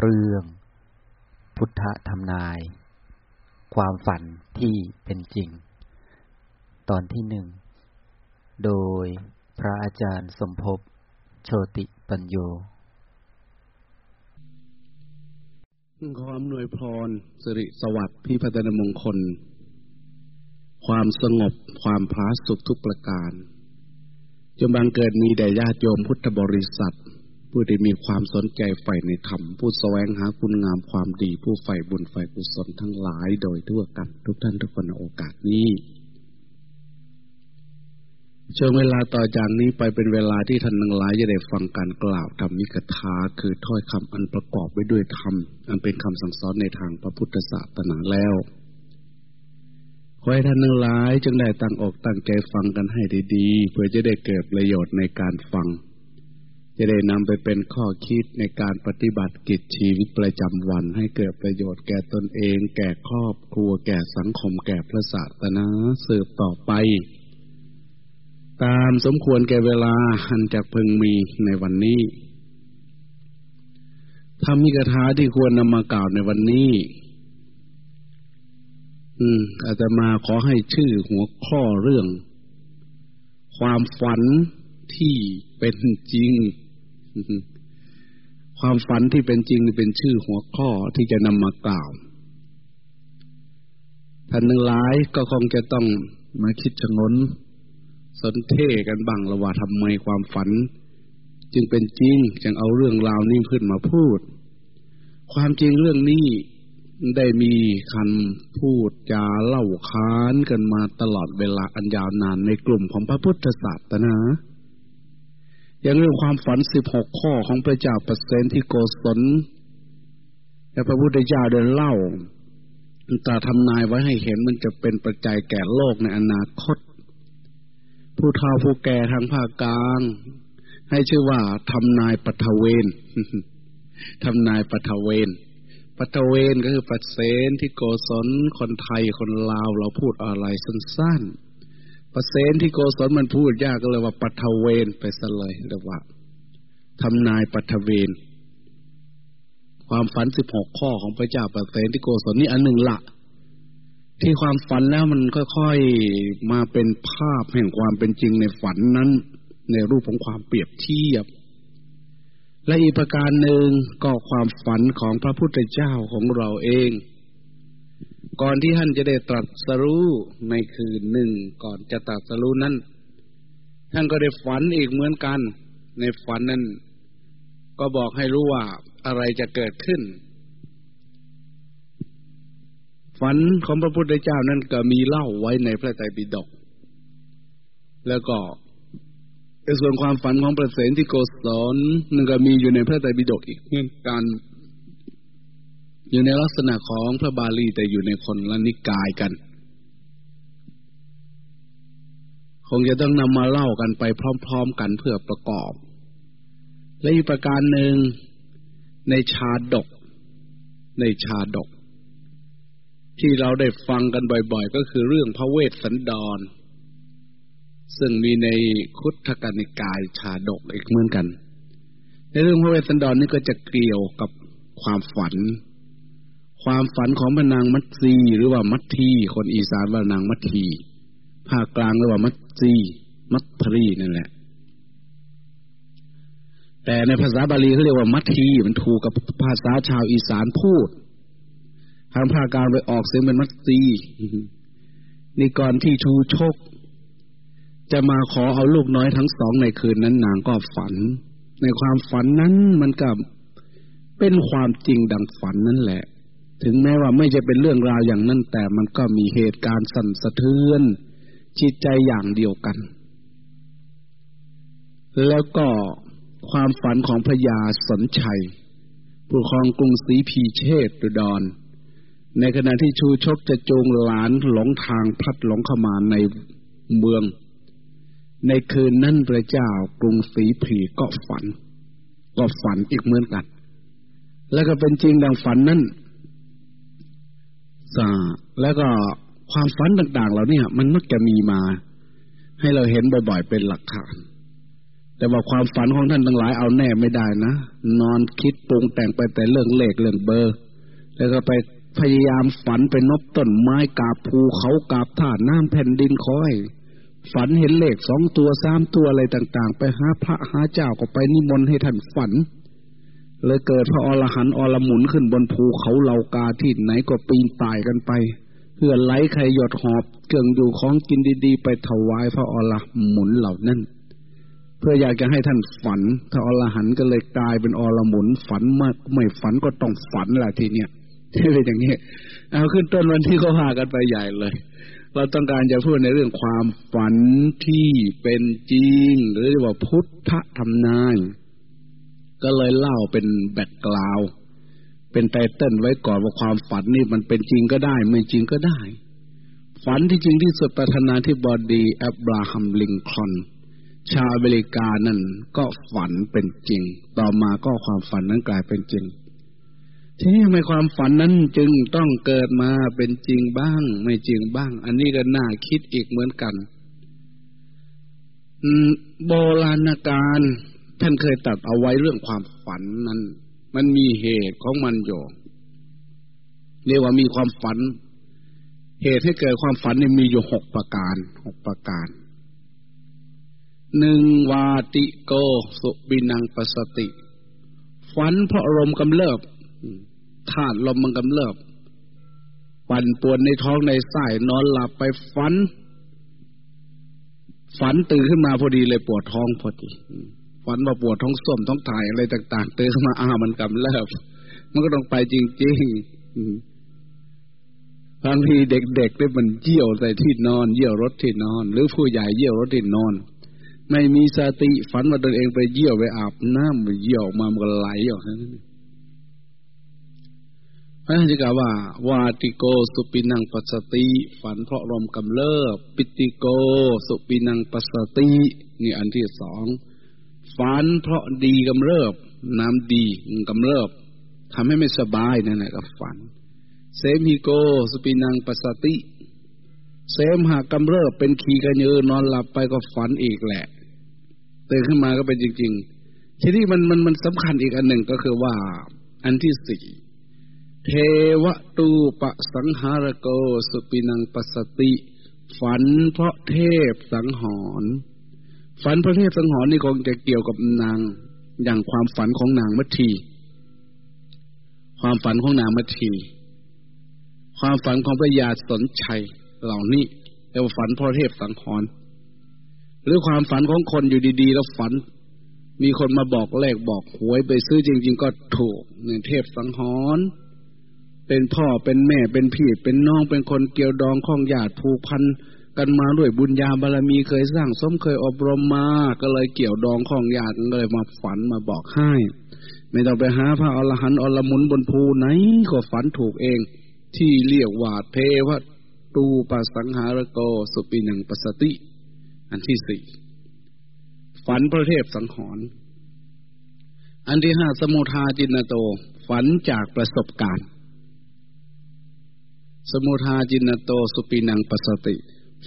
เรื่อง พุทธธรรมนาย ความฝันที่เป็นจริง ตอนที่หนึ่ง โดยพระอาจารย์สมภพโชติปัญโยขออำนวยพรสิริสวัสดิ์พิพัฒนมงคล ความสงบความพาสุขทุกประการจงบังเกิดมีแด่ญาติโยมพุทธบริษัท ผู้ที่มีความสนใจใฝ่ในธรรม ผู้แสวงหาคุณงามความดี ผู้ใฝ่บุญใฝ่กุศลทั้งหลายโดยทั่วกัน ทุกท่านทุกคนในโอกาสนี้ช่วงเวลาต่อจากนี้ไปเป็นเวลาที่ท่านทั้งหลายจะได้ฟังการกล่าวธรรมิกถาคือถ้อยคำอันประกอบไว้ด้วยธรรม อันเป็นคำสั่งสอนในทางพระพุทธศาสนาแล้วขอให้ท่านทั้งหลายจงได้ตั้งอกตั้งใจฟังกันให้ดีๆ เพื่อจะได้เกิดประโยชน์ในการฟัง จะได้นำไปเป็นข้อคิดในการปฏิบัติกิจชีวิตประจำวันให้เกิดประโยชน์แก่ตนเอง แก่ครอบครัว แก่สังคม แก่พระศาสนาสืบต่อไป ตามสมควรแก่เวลาอันจะพึงมีในวันนี้ทำมิกถาที่ควรนำมากล่าวในวันนี้ อืมอาจจะมาขอให้ชื่อหัวข้อเรื่อง ความฝันที่เป็นจริง ความฝันที่เป็นจริงเป็นชื่อหัวข้อที่จะนำมากล่าว ท่านหนึ่งหลายก็คงจะต้องมาคิดชงน สนเทกันบ้างระว่าทำไมความฝัน จึงเป็นจริงจึงเอาเรื่องราวนี้ขึ้นมาพูด ความจริงเรื่องนี้ได้มีคันพูดจาเล่าค้านกันมาตลอดเวลาอันยาวนานในกลุ่มของพระพุทธศาสนา อย่างเรื่องความฝันสิบหกข้อของพระเจ้าเปอร์เซนที่โกศลแต่พระพุทธเจ้าเดินเล่าตาทำนายไว้ให้เห็นมันจะเป็นปัจจัยแก่โลกในอนาคต ผู้เฒ่าผู้แก่ทางภาคกลาง ให้ชื่อว่าทำนายปัทเวนทำนายปัทเวนปัทเวนก็คือปัเซนที่โกศลคนไทยคนลาวเราพูดอะไรสั้นๆ ปเสนที่โกศลมันพูดยากก็เลยว่าปัทเวนไปซะเลยเรียกว่าทำนายปัทเวนความฝันสิบหกข้อของพระเจ้าปเสนที่โกศลนี่อันหนึ่งละ ที่ความฝันแล้วมันค่อยๆมาเป็นภาพแห่งความเป็นจริงในฝันนั้น ในรูปของความเปรียบเทียบ และอีกประการหนึ่งก็ความฝันของพระพุทธเจ้าของเราเอง ก่อนที่ท่านจะได้ตรัสรู้ในคืนหนึ่งก่อนจะตรัสรู้นั้น ท่านก็ได้ฝันอีกเหมือนกัน ในฝันนั้น ก็บอกให้รู้ว่าอะไรจะเกิดขึ้น ฝันของพระพุทธเจ้านั้นก็มีเล่าไว้ในพระไตรปิฎกแล้วก็ในส่วนความฝันของประเสนที่โกศลนึงก็มีอยู่ในพระไตรปิฎกอีกเหมือนกัน อยู่ในลักษณะของพระบาลีแต่อยู่ในคนละนิกายกัน คงจะต้องนำมาเล่ากันไปพร้อม ๆ กันเพื่อประกอบ และอีกประการหนึ่งในชาดก ในชาดก ที่เราได้ฟังกันบ่อย ๆ ก็คือเรื่องพระเวสสันดร ซึ่งมีในคุตกนิกายชาดกอีกเหมือนกัน ในเรื่องพระเวสสันดรนี่ก็จะเกี่ยวกับความฝัน ความฝันของพนางมัตซีหรือว่ามัตทีคนอีสานว่านางมัตทีภาคกลางเรียกว่ามัตซีมัตทรีนั่นแหละ แต่ในภาษาบาลีเขาเรียกว่ามัตทีมันถูกกับภาษาชาวอีสานพูด ทางภาคกลางไปออกเสียงเป็นมัตซีนี่ก่อนที่ชูชก จะมาขอเอาลูกน้อยทั้งสองในคืนนั้นนางก็ฝัน ในความฝันนั้นมันก็เป็นความจริงดังฝันนั่นแหละ ถึงแม้ว่าไม่จะเป็นเรื่องราวอย่างนั้น แต่มันก็มีเหตุการณ์สั่นสะเทือนจิตใจอย่างเดียวกัน แล้วก็ความฝันของพระยาสนชัย ผู้ครองกรุงศรีพีเชตดุดอนในขณะที่ชูชกจะจูงหลานหลงทางพัดหลงเข้ามาในเมือง ในคืนนั้นพระเจ้ากรุงศรีพีก็ฝัน ก็ฝันอีกเหมือนกัน แล้วก็เป็นจริงดังฝันนั้น แล้วก็ความฝันต่างๆเราเนี่ย มันมักจะมีมา ให้เราเห็นบ่อยๆเป็นหลักฐาน แต่ว่าความฝันของท่านทั้งหลายเอาแน่ไม่ได้นะ นอนคิดปรุงแต่งไปแต่เรื่องเลขเรื่องเบอร์ แล้วก็ไปพยายามฝันไปนบต้นไม้กาบภูเขากาบท่าน้ำแผ่นดินคอย ฝันเห็นเลขสองตัวสามตัวอะไรต่าง ๆ ไปหาพระหาเจ้าก็ไปนิมนต์ให้ท่านฝัน เลยเกิดพระอรหันต์อรหมุนขึ้นบนภูเขาเหล่ากาที่ไหนก็ปีนป่ายกันไปเพื่อไล่ใครหยดหอบเครื่องอยู่ของกินดีๆ ไปถวายพระอรหมุนเหล่านั้น เพื่ออยากจะให้ท่านฝันพระอรหันต์ก็เลยกลายเป็นอรหมุนฝันมากไม่ฝันก็ต้องฝันแหละทีเนี้ยที่เป็นอย่างนี้เอาขึ้นต้นวันที่เขาพากันไปใหญ่เลยเราต้องการจะพูดในเรื่องความฝันที่เป็นจริง หรือว่าพุทธธรรมนาย ก็เลยเล่าเป็นแบ็กกราวเป็นไตเติ้ลไว้ก่อนว่าความฝันนี่มันเป็นจริงก็ได้ ไม่จริงก็ได้ ฝันที่จริงที่สุดประธานาธิบดีแอบราฮัมลิงคอนชาวอเมริกานั่นก็ฝันเป็นจริง ต่อมาก็ความฝันนั้นกลายเป็นจริง ทีนี้ทำไมความฝันนั้นจึงต้องเกิดมาเป็นจริงบ้าง ไม่จริงบ้าง อันนี้ก็น่าคิดอีกเหมือนกันโบราณกาล ท่านเคยตัดเอาไว้เรื่องความฝันนั้น มันมีเหตุของมันอยู่เรียกว่ามีความฝัน เหตุให้เกิดความฝันนี่มีอยู่หกประการหกประการหนึ่งวาติโก สุบินังปสติ ฝันเพราะลมกำเริบธาตุลมมันกำเริบปั่นปวนในท้องในไส้นอนหลับไปฝัน ฝันตื่นขึ้นมาพอดีเลยปวดท้องพอดี ฝันว่าปวดท้องส้มท้องถ่ายอะไรต่าง ๆ เตื่นมาอ้ามันกำเริบมันก็ต้องไปจริงๆบางทีเด็กๆได้มันเยี่ยวใส่ที่นอน เยี่ยวรถที่นอน หรือผู้ใหญ่เยี่ยวรถที่นอน ไม่มีสติฝันว่าตนเองไปเยี่ยวไปอาบน้ำไปเยี่ยวมามันก็ไหลออกนั้นพระจะกล่าวว่า วาติโกสุปินังปัสสติ ฝันเพราะลมกำเริบปิติโก สุปินังปัสติ นี่อันที่สอง ฝันเพราะดีกำเริบ น้ำดีกำเริบทำให้ไม่สบายนั่นแหละก็ฝันเสมิโกสปินังปัสติเสมหากำเริบเป็นขีกันเยอนอนหลับไปก็ฝันอีกแหละตื่นขึ้นมาก็เป็นจริง ๆ ทีนี้มันมันมันสำคัญอีกอันหนึ่งก็คือว่า อันที่สี่เทวตูปสังหารโก สุปินังปัสติ ฝันเพราะเทพสังหรณ์ ฝันพระเทพสังหรณ์นี่คงจะเกี่ยวกับนางอย่างความฝันของนางมัทีความฝันของนางมัที ความฝันของพระยาสนชัยเหล่านี้เรียกว่าฝันพระเทพสังหรณ์หรือความฝันของคนอยู่ดีๆ แล้วฝัน มีคนมาบอกเลขบอกหวยไปซื้อจริง ๆ ก็ถูกเนี่ยเทพสังหรณ์เป็นพ่อเป็นแม่เป็นพี่เป็นน้องเป็นคนเกี่ยวดองข้องญาติผูกพัน กันมาด้วยบุญญาบารมีเคยสร้างสมเคยอบรมมา ก็เลยเกี่ยวดองของญาก็เลยมาฝันมาบอกให้ ไม่ต้องไปหาพระอรหันต์อรมุนบนภูไหนก็ฝันถูกเอง ที่เรียกว่าเทวตูปสังหารโกสุปินังปสติ อันที่สี่ฝันพระเทพสังหรณ์อันที่ห้าสมุทาจินโต ฝันจากประสบการณ์ สมุทาจินโตสุปีนังปสติ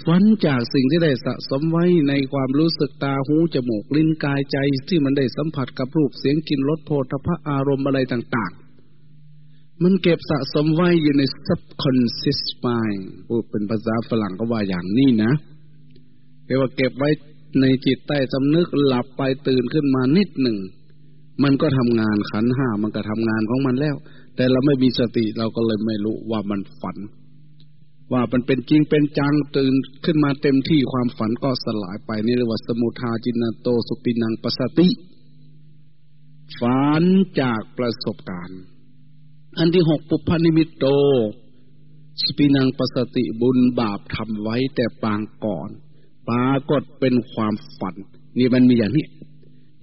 ฝันจากสิ่งที่ได้สะสมไว้ในความรู้สึกตาหูจมูกลิ้นกายใจที่มันได้สัมผัสกับรูปเสียงกลิ่นรสโผฏฐะอารมณ์อะไรต่าง ๆ มันเก็บสะสมไว้อยู่ใน subconscious mind พูดเป็นภาษาฝรั่งก็ว่าอย่างนี้นะเรียกว่าเก็บไว้ในจิตใต้สำนึกหลับไปตื่นขึ้นมานิดหนึ่ง มันก็ทำงานขันห้ามันก็ทำงานของมันแล้ว แต่เราไม่มีสติเราก็เลยไม่รู้ว่ามันฝัน ว่ามันเป็นจริงเป็นจังตื่นขึ้นมาเต็มที่ความฝันก็สลายไปนี่เรียกว่าสมุทาจินโตสุปินังปสติฝันจากประสบการณ์ อันที่หกปุพพนิมิตโตสปินังปสติบุญบาปทำไว้แต่ปางก่อน ปรากฏเป็นความฝัน นี่มันมีอย่างนี้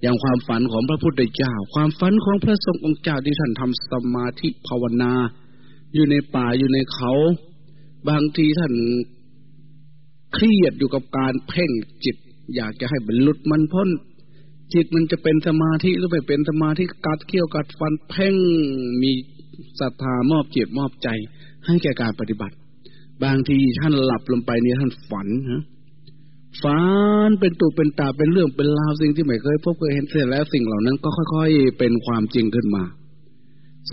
อย่างความฝันของพระพุทธเจ้า ความฝันของพระสงฆ์องค์เจ้าที่ท่านทำสมาธิภาวนา อยู่ในป่าอยู่ในเขา บางทีท่านเครียดอยู่กับการเพ่งจิต อยากจะให้บรรลุมันพ้น จิตมันจะเป็นสมาธิหรือไม่เป็นสมาธิกัดเกี่ยวกัดฟันเพ่งมีศรัทธามอบจิตมอบใจ ให้แก่การปฏิบัติ บางทีท่านหลับลงไปนี่ท่านฝันฮะฝันเป็นตุเป็นตาเป็นเรื่องเป็นราวสิ่งที่ไม่เคยพบเคยเห็นเสร็จแล้วสิ่งเหล่านั้นก็ค่อย ๆ เป็นความจริงขึ้นมา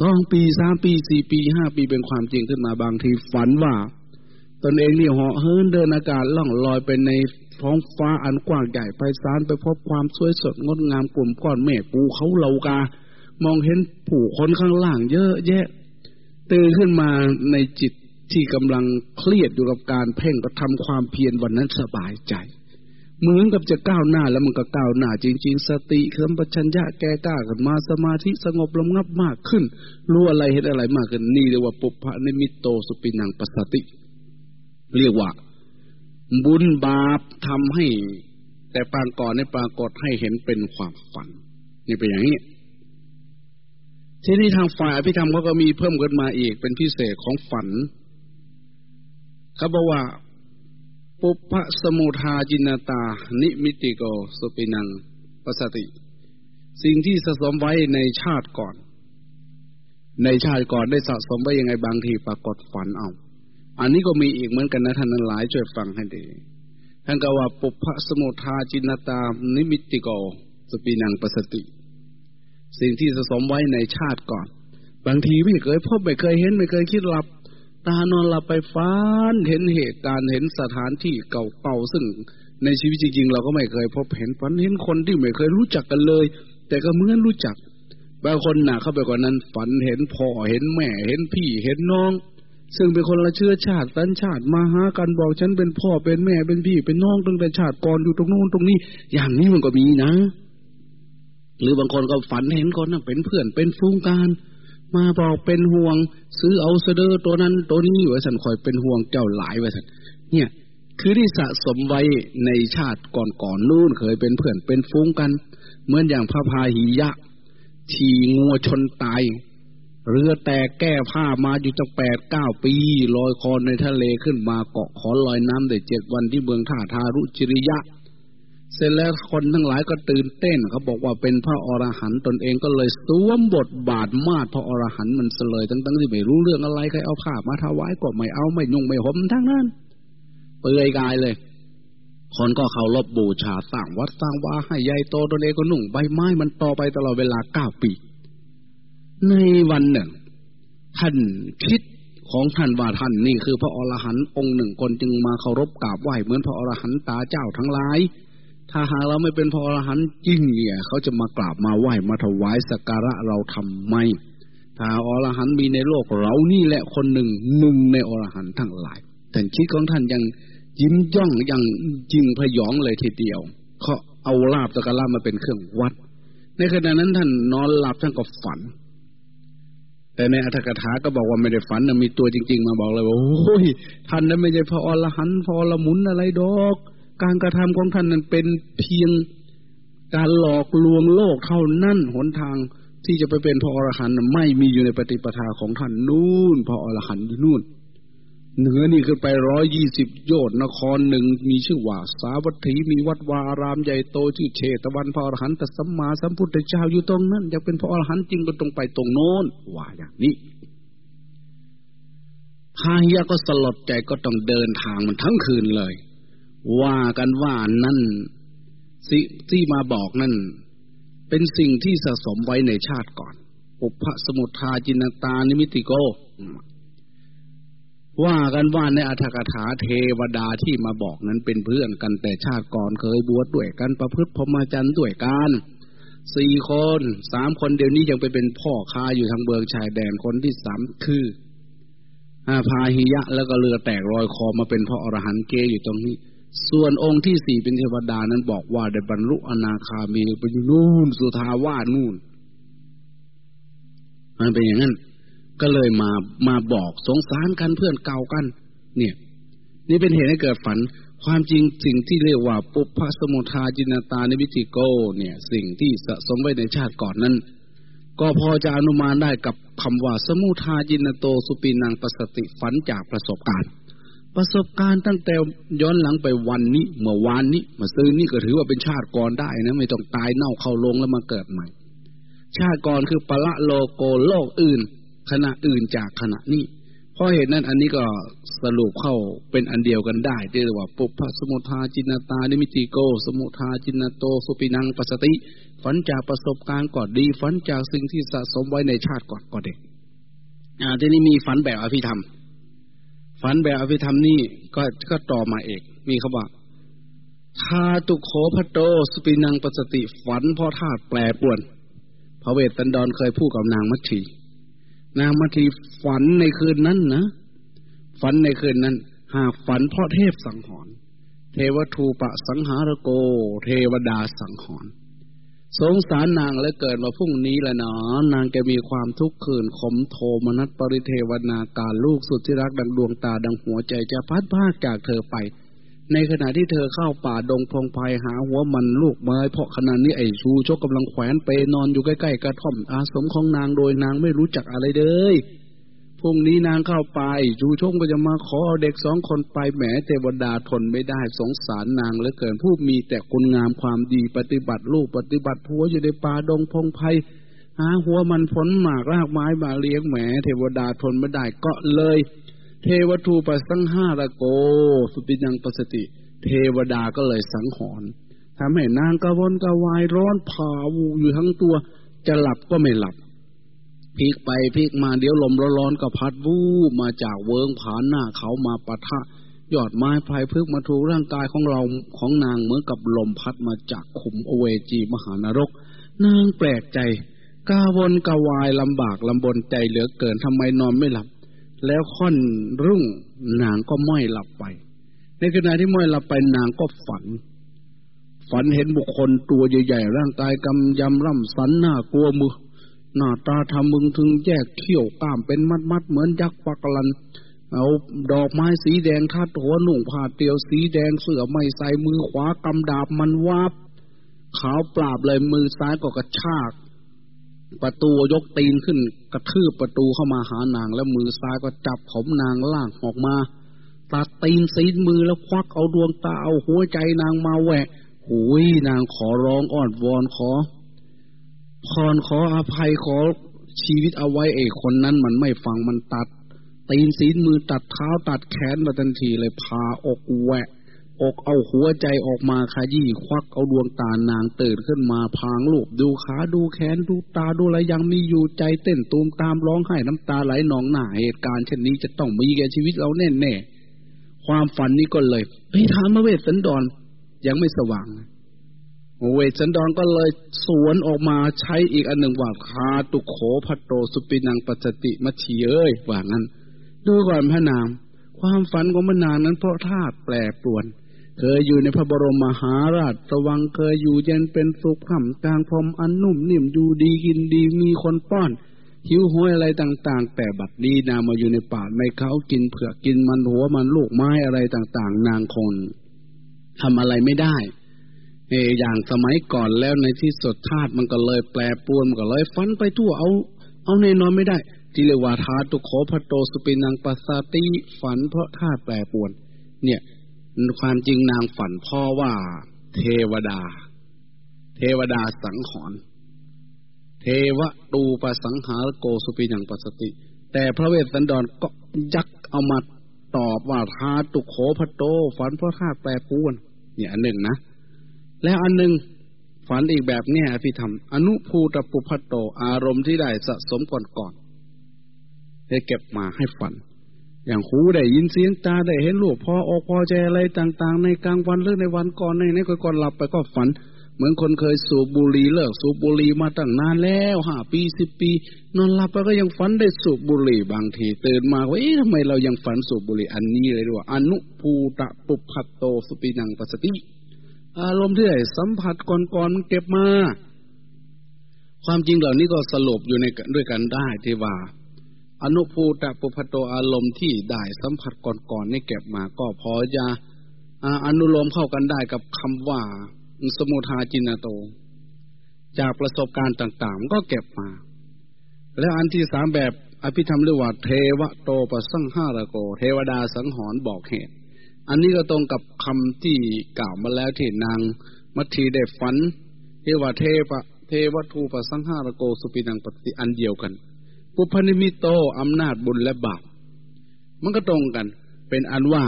สองปีสามปีสี่ปีห้าปีเป็นความจริงขึ้นมาบางทีฝันว่า ตนเองนี่เหาะเฮินเดินอากาศล่องลอยไปในท้องฟ้าอันกว้างใหญ่ไพศาลไปพบความสวยสดงดงามกลุ่มก้อนเมฆปูเขาเหลากา มองเห็นผู้คนข้างล่างเยอะแยะ ตื่นขึ้นมาในจิตที่กำลังเครียดอยู่กับการเพ่งก็ทำความเพียรวันนั้นสบายใจ เหมือนกับจะก้าวหน้าแล้วมันก็ก้าวหน้าจริง ๆ สติเคมปัญญะแก้กล้ากันมาสมาธิสงบลงงับมากขึ้น รู้อะไรเห็นอะไรมากขึ้นนี่เรียกว่าปุพพะนิมิตโตสุปินังปัสสติ เรียกว่า บุญบาปทำให้ แต่ปางก่อนในปรากฏให้เห็นเป็นความฝัน นี่เป็นอย่างนี้ที่นี่ทางฝ่ายอภิธรรมเขาก็มีเพิ่มขึ้นมาอีกเป็นพิเศษของฝันเขาบอกว่า ปุพพสมุทาจินตา นิมิติโกสุปินังปสติ สิ่งที่สะสมไว้ในชาติก่อน ในชาติก่อนได้สะสมไว้ยังไงบางทีปรากฏฝันเอา อันนี้ก็มีอีกเหมือนกันนะท่านนั้นหลายช่วยฟังให้ดี ท่านก็ว่าปุพพสมุทาจินตานิมิติโกสปินังปัสติ สิ่งที่สะสมไว้ในชาติก่อน บางทีไม่เคยพบไม่เคยเห็นไม่เคยคิดหลับ ตานอนหลับไปฟ้านเห็นเหตุการณ์เห็นสถานที่เก่าๆซึ่งในชีวิตจริงๆ เราก็ไม่เคยพบเห็นฝันเห็นคนที่ไม่เคยรู้จักกันเลย แต่ก็เหมือนรู้จัก บางคนหนักเข้าไปกว่านั้น ฝันเห็นพ่อเห็นแม่เห็นพี่เห็นน้อง ซึ่งเป็นคนละเชื้อชาติสัญชาติมาหากันบอกฉันเป็นพ่อเป็นแม่เป็นพี่เป็นน้องตั้งแต่ชาติก่อนอยู่ตรงโน้นตรงนี้ อย่างนี้มันก็มีนะ หรือบางคนก็ฝันเห็นคนเป็นเพื่อนเป็นฟูงการมาบอกเป็นห่วง ซื้อเอาเสดอตัวนั้น ตัวนี้ไว้สันคอยเป็นห่วงเจ้าหลายไว้สันเนี่ย คือที่สะสมไว้ในชาติก่อนๆนู่นเคยเป็นเพื่อนเป็นฟุ้งกัน เหมือนอย่างพระพาหิยะ ทีงัวชนตาย เรือแตกแก้ผ้ามาอยู่ตั้งแปดเก้าปีลอยคอในทะเลขึ้นมาเกาะขอลอยน้ำได้เจ็ดวันที่เมืองท่าทารุจิริยะ เสร็จแล้วคนทั้งหลายก็ตื่นเต้นเขาบอกว่าเป็นพระอรหันต์ตนเองก็เลยสวมบทบาทมาดพระอรหันต์มันเลยทั้งทั้งที่ไม่รู้เรื่องอะไรใครเอาผ้ามาถวายก็ไม่เอาไม่ยุ่งไม่ห่มทั้งนั้นเปลือยกายเลยคนก็เคารพบูชาสร้างวัดสร้างว่าให้ใหญ่โตตนเองก็นุ่งใบไม้มันต่อไปตลอดเวลาเก้าปี ในวันหนึ่ง ท่านคิดของท่านว่าท่านนี่คือพระอรหันต์องค์หนึ่งคนจึงมาเคารพกราบไหว้เหมือนพระอรหันต์ตาเจ้าทั้งหลาย ถ้าหากเราไม่เป็นพระอรหันต์จริงเนี่ย เขาจะมากราบมาไหว้มาถวายสักการะเราทำไม ถ้าอรหันต์มีในโลกเรานี่แหละคนหนึ่งหนึ่งในอรหันต์ทั้งหลายแต่คิดของท่านยังยิ้มย่องยังจริงพยองเลยทีเดียวเขาเอาลาบสักการะมาเป็นเครื่องวัด ในขณะนั้นท่านนอนหลับท่านก็ฝัน แต่ในอัธกถาก็บอกว่าไม่ได้ฝันนะมีตัวจริง ๆ มาบอกเลยว่าโอ้ยท่านนั้นไม่ใช่พระอรหันต์พระอรมุนอะไรดอก การกระทำของท่านนั้นเป็นเพียงการหลอกลวงโลกเท่านั้นหนทางที่จะไปเป็นพระอรหันต์ไม่มีอยู่ในปฏิปทาของท่านนู่นพระอรหันต์อยู่นู่น เหนือนี่ขึ้นไปร้อยยี่สิบโยชน์นครหนึ่งมีชื่อว่าสาวัตถีมีวัดวาอารามใหญ่โตชื่อเชตวันพระอรหันต์สัมมาสัมพุทธเจ้าอยู่ตรงนั้นอยากเป็นพระอรหันต์จริงก็ตรงไปตรงโน้นว่าอย่างนี้พาหิยะก็สลดใจก็ต้องเดินทางมันทั้งคืนเลย ว่ากันว่านั่นสิที่มาบอกนั่น เป็นสิ่งที่สะสมไว้ในชาติก่อน อุปสมุทาจินตานิมิติโก ว่ากันว่าในอัธกถาเทวดาที่มาบอกนั้นเป็นเพื่อนกันแต่ชาติก่อนเคยบวชดด้วยกันประพฤติพรหมจรรย์ด้วยกันสี่คนสามคนเดี๋ยวนี้ยังไปเป็นพ่อค้าอยู่ทางเบืองชายแดนคนที่สามคืออาพาหิยะ แล้วก็เรือแตกรอยคอมาเป็นพ่ออรหันต์เกอยู่ตรงนี้ ส่วนองค์ที่สี่เป็นเทวดานั้นบอกว่าได้บรรลุอนาคามีไปอยู่นู่นสุทาวานู่น มันเป็นอย่างนั้น ก็เลยมามาบอกสงสารกันเพื่อนเก่ากัน เนี่ย นี่เป็นเหตุให้เกิดฝัน ความจริงสิ่งที่เรียกว่าปุพพสมุทาจินตาในวิธิโก เนี่ย สิ่งที่สะสมไว้ในชาติก่อนนั้น ก็พอจะอนุมานได้กับคำว่าสมุทาจินโตสุปินังปสติฝันจากประสบการณ์ ประสบการณ์ตั้งแต่ย้อนหลังไปวันนี้ เมื่อวานนี้มาซื้อนี่ก็ถือว่าเป็นชาติก่อนได้นะ ไม่ต้องตายเน่าเข้าลงแล้วมาเกิดใหม่ ชาติก่อนคือปละโลโกโลกอื่น ขณะอื่นจากขณะนี้เพราะเหตุนั้นอันนี้ก็สรุปเข้าเป็นอันเดียวกันได้ที่เรียกว่าปุพพสมุทาจินตานิมิติโก สมุทาจินโต สุปินังปัสติ ฝันจากประสบการณ์ก่อนดี ฝันจากสิ่งที่สะสมไว้ในชาติก่อนก็เด็กอ่าทีนี้มีฝันแบบอภิธรรม ฝันแบบอภิธรรมนี่ก็ก็ต่อมาเอก มีคำว่าชาตุโขพโต สุปินังปัสติ ฝันเพราะธาตุแปรปวนพระเวสสันดรเคยพูดกับนางมัทชี นางมัทีฝันในคืนนั้นนะ ฝันในคืนนั้น หากฝันเพราะเทพสังหรณ์เทวทูปะสังหารโก เทวดาสังหรณ์สงสารนางและเกิดมาพรุ่งนี้ละนาะนางจะมีความทุกข์ขืนขมโทมนัสปริเทวนาการลูกสุดที่รักดังดวงตาดังหัวใจจะพัดพากจากเธอไป ในขณะที่เธอเข้าป่าดงพงไพหาหัวมันลูกไม้เพราะขณะนี้ไอ้ชูชกกำลังแขวนเปนอนอยู่ใกล้ๆกระท่อมอาสมของนางโดยนางไม่รู้จักอะไรเลยพรุ่งนี้นางเข้าไปจูชงก็จะมาขอเด็กสองคนไปแหมเทวดาทนไม่ได้สงสารนางเหลือเกินผู้มีแต่คุณงามความดีปฏิบัติลูกปฏิบัติผัวอยู่ในป่าดงพงไพหาหัวมันผลหมากรากไม้มาเลี้ยงแหมเทวดาทนไม่ได้ก็เลย เทวทูปสังห้าระโก สุปิยังปสติ เทวดาก็เลยสังหรณ์ทำให้นางกระวนกระวายร้อนผาวูอยู่ทั้งตัว จะหลับก็ไม่หลับพลิกไปพลิกมาเดี๋ยวลมร้อนๆก็พัดวูบมาจากเวิงผานหน้าเขามาปะทะยอดไม้ไผ่พึกมาถูร่างกายของเราของนางเหมือนกับลมพัดมาจากขุมอเวจีมหานรก นางแปลกใจกาวนกาวายลำบากลำบนใจเหลือเกินทำไมนอนไม่หลับ แล้วค่อนรุ่งนางก็ไม่หลับไป ในขณะที่ไม่หลับไปนางก็ฝัน ฝันเห็นบุคคลตัวใหญ่ๆร่างกายกำยำร่ำสันหน้ากลัวมือหน้าตาทำมึงถึงแยกเขี้ยวกล้ามเป็นมัดมัดเหมือนยักษ์ปักลัน เอาดอกไม้สีแดงทัดหัวหนุ่งผ้าเตียวสีแดงเสื้อไม่ใส่มือขวากำดาบมันวาบขาวปราบเลยมือซ้ายก็กระชาก ประตูยกตีนขึ้น กระทืบประตูเข้ามาหานาง แล้วมือซ้ายก็จับผมนางล่างออกมาตัดตีนซีดมือแล้วควักเอาดวงตาเอาหัวใจนางมาแหวะหุยนางขอร้องอ้อนวอนขอพรขออภัยขอชีวิตเอาไว้เอกคนนั้นมันไม่ฟังมันตัด ตีนสีมือตัดเท้าตัดแขนมาทันทีเลยพาอกแหวะ อกเอาหัวใจออกมาขยี้ควักเอาดวงตานางตื่นขึ้นมาพางลูบดูขาดูแขนดูตาดูอะไรยังมีอยู่ใจเต้นตูมตามร้องไห้น้ำตาไหลหนองหน่าเหตุการณ์เช่นนี้จะต้องมีแก่ชีวิตเราแน่แน่ความฝันนี้ก็เลยไปถามมาเวสสันดรยังไม่สว่างเวชันดอนก็เลยสวนออกมาใช้อีกอันหนึ่งว่าคาตุโขพัตโตสุปินังปัจติมัชีเอ้ยว่างั้นดูก่อนพระนาม ความฝันของพระนางนั้นเพราะธาตุแปรปรวน เคยอยู่ในพระบรมมหาราชสวังเคยอยู่เย็นเป็นสุขห่ำกลางพรมอันนุ่มนิ่มอยู่ดีกินดีมีคนป้อน หิวห้อยอะไรต่าง ๆ แต่บัดนี้นางมาอยู่ในป่าไม่เขากินเผือกกินมันหัวมันลูกไม้อะไรต่าง ๆ นางคนทำอะไรไม่ได้เออย่างสมัยก่อนแล้วในที่สุดธาตุมันก็เลยแปรปรวนมันก็เลยฟันไปทั่วเอา เอาในนอนไม่ได้ที่เรียกว่าธาตุโขพโตสุปินังปัสสติฝันเพราะธาตุแปรปรวน เนี่ย ความจริงนางฝันพ่อว่าเทวดา เทวดาสังหรณ์เทวตูปสังหารโกสุปินังปัสติ แต่พระเวสสันดรก็ยักเอามาตอบว่าธาตุโขพโต ฝันเพราะธาตุแปรปวนเนี่ยอันหนึ่งนะ แล้วอันหนึ่งฝันอีกแบบเนี้ยพี่ทำอนุภูตปุพัตโต อารมณ์ที่ได้สะสมก่อนก่อนได้เก็บมาให้ฝัน อย่างหูได้ยินเสียงตาได้เห็นรูปพอออกพอใจอะไรต่าง ๆ ในกลางวันหรือในวันก่อนในในก่อนหลับไปก็ฝัน เหมือนคนเคยสูบบุหรี่เลิกสูบบุหรี่มาตั้งนานแล้วห้าปีสิบปี นอนหลับไปก็ยังฝันได้สูบบุหรี่บางทีตื่นมาว่าเอ๊ะทำไมเรายังฝันสูบบุหรี่อันนี้เลยด้วยอนุภูตะปุพัตโตสุปินังปัสติอารมณ์ที่ไหนสัมผัสก่อนๆมันเก็บมา ความจริงเหล่านี้ก็สรุปอยู่ในด้วยกันได้ที่ว่า อนุภูตะปุพโตอารมณ์ที่ได้สัมผัสก่อนๆนี่เก็บมาก็พอจะอนุโลมเข้ากันได้กับคำว่า สมุทาจินโต จากประสบการณ์ต่างๆ ก็เก็บมา แล้วอันที่สามแบบอภิธรรมเรียกว่า เทวโตปสังหารโก เทวดาสังหรณ์บอกเหตุ อันนี้ก็ตรงกับคำที่กล่าวมาแล้วที่นางมัทีได้ฝันเทวเทปะเทวทูปสังหารโกสุปินังปฏิอันเดียวกัน ปุพนิมิโตอำนาจบุญและบาปมันก็ตรงกัน เป็นอันว่า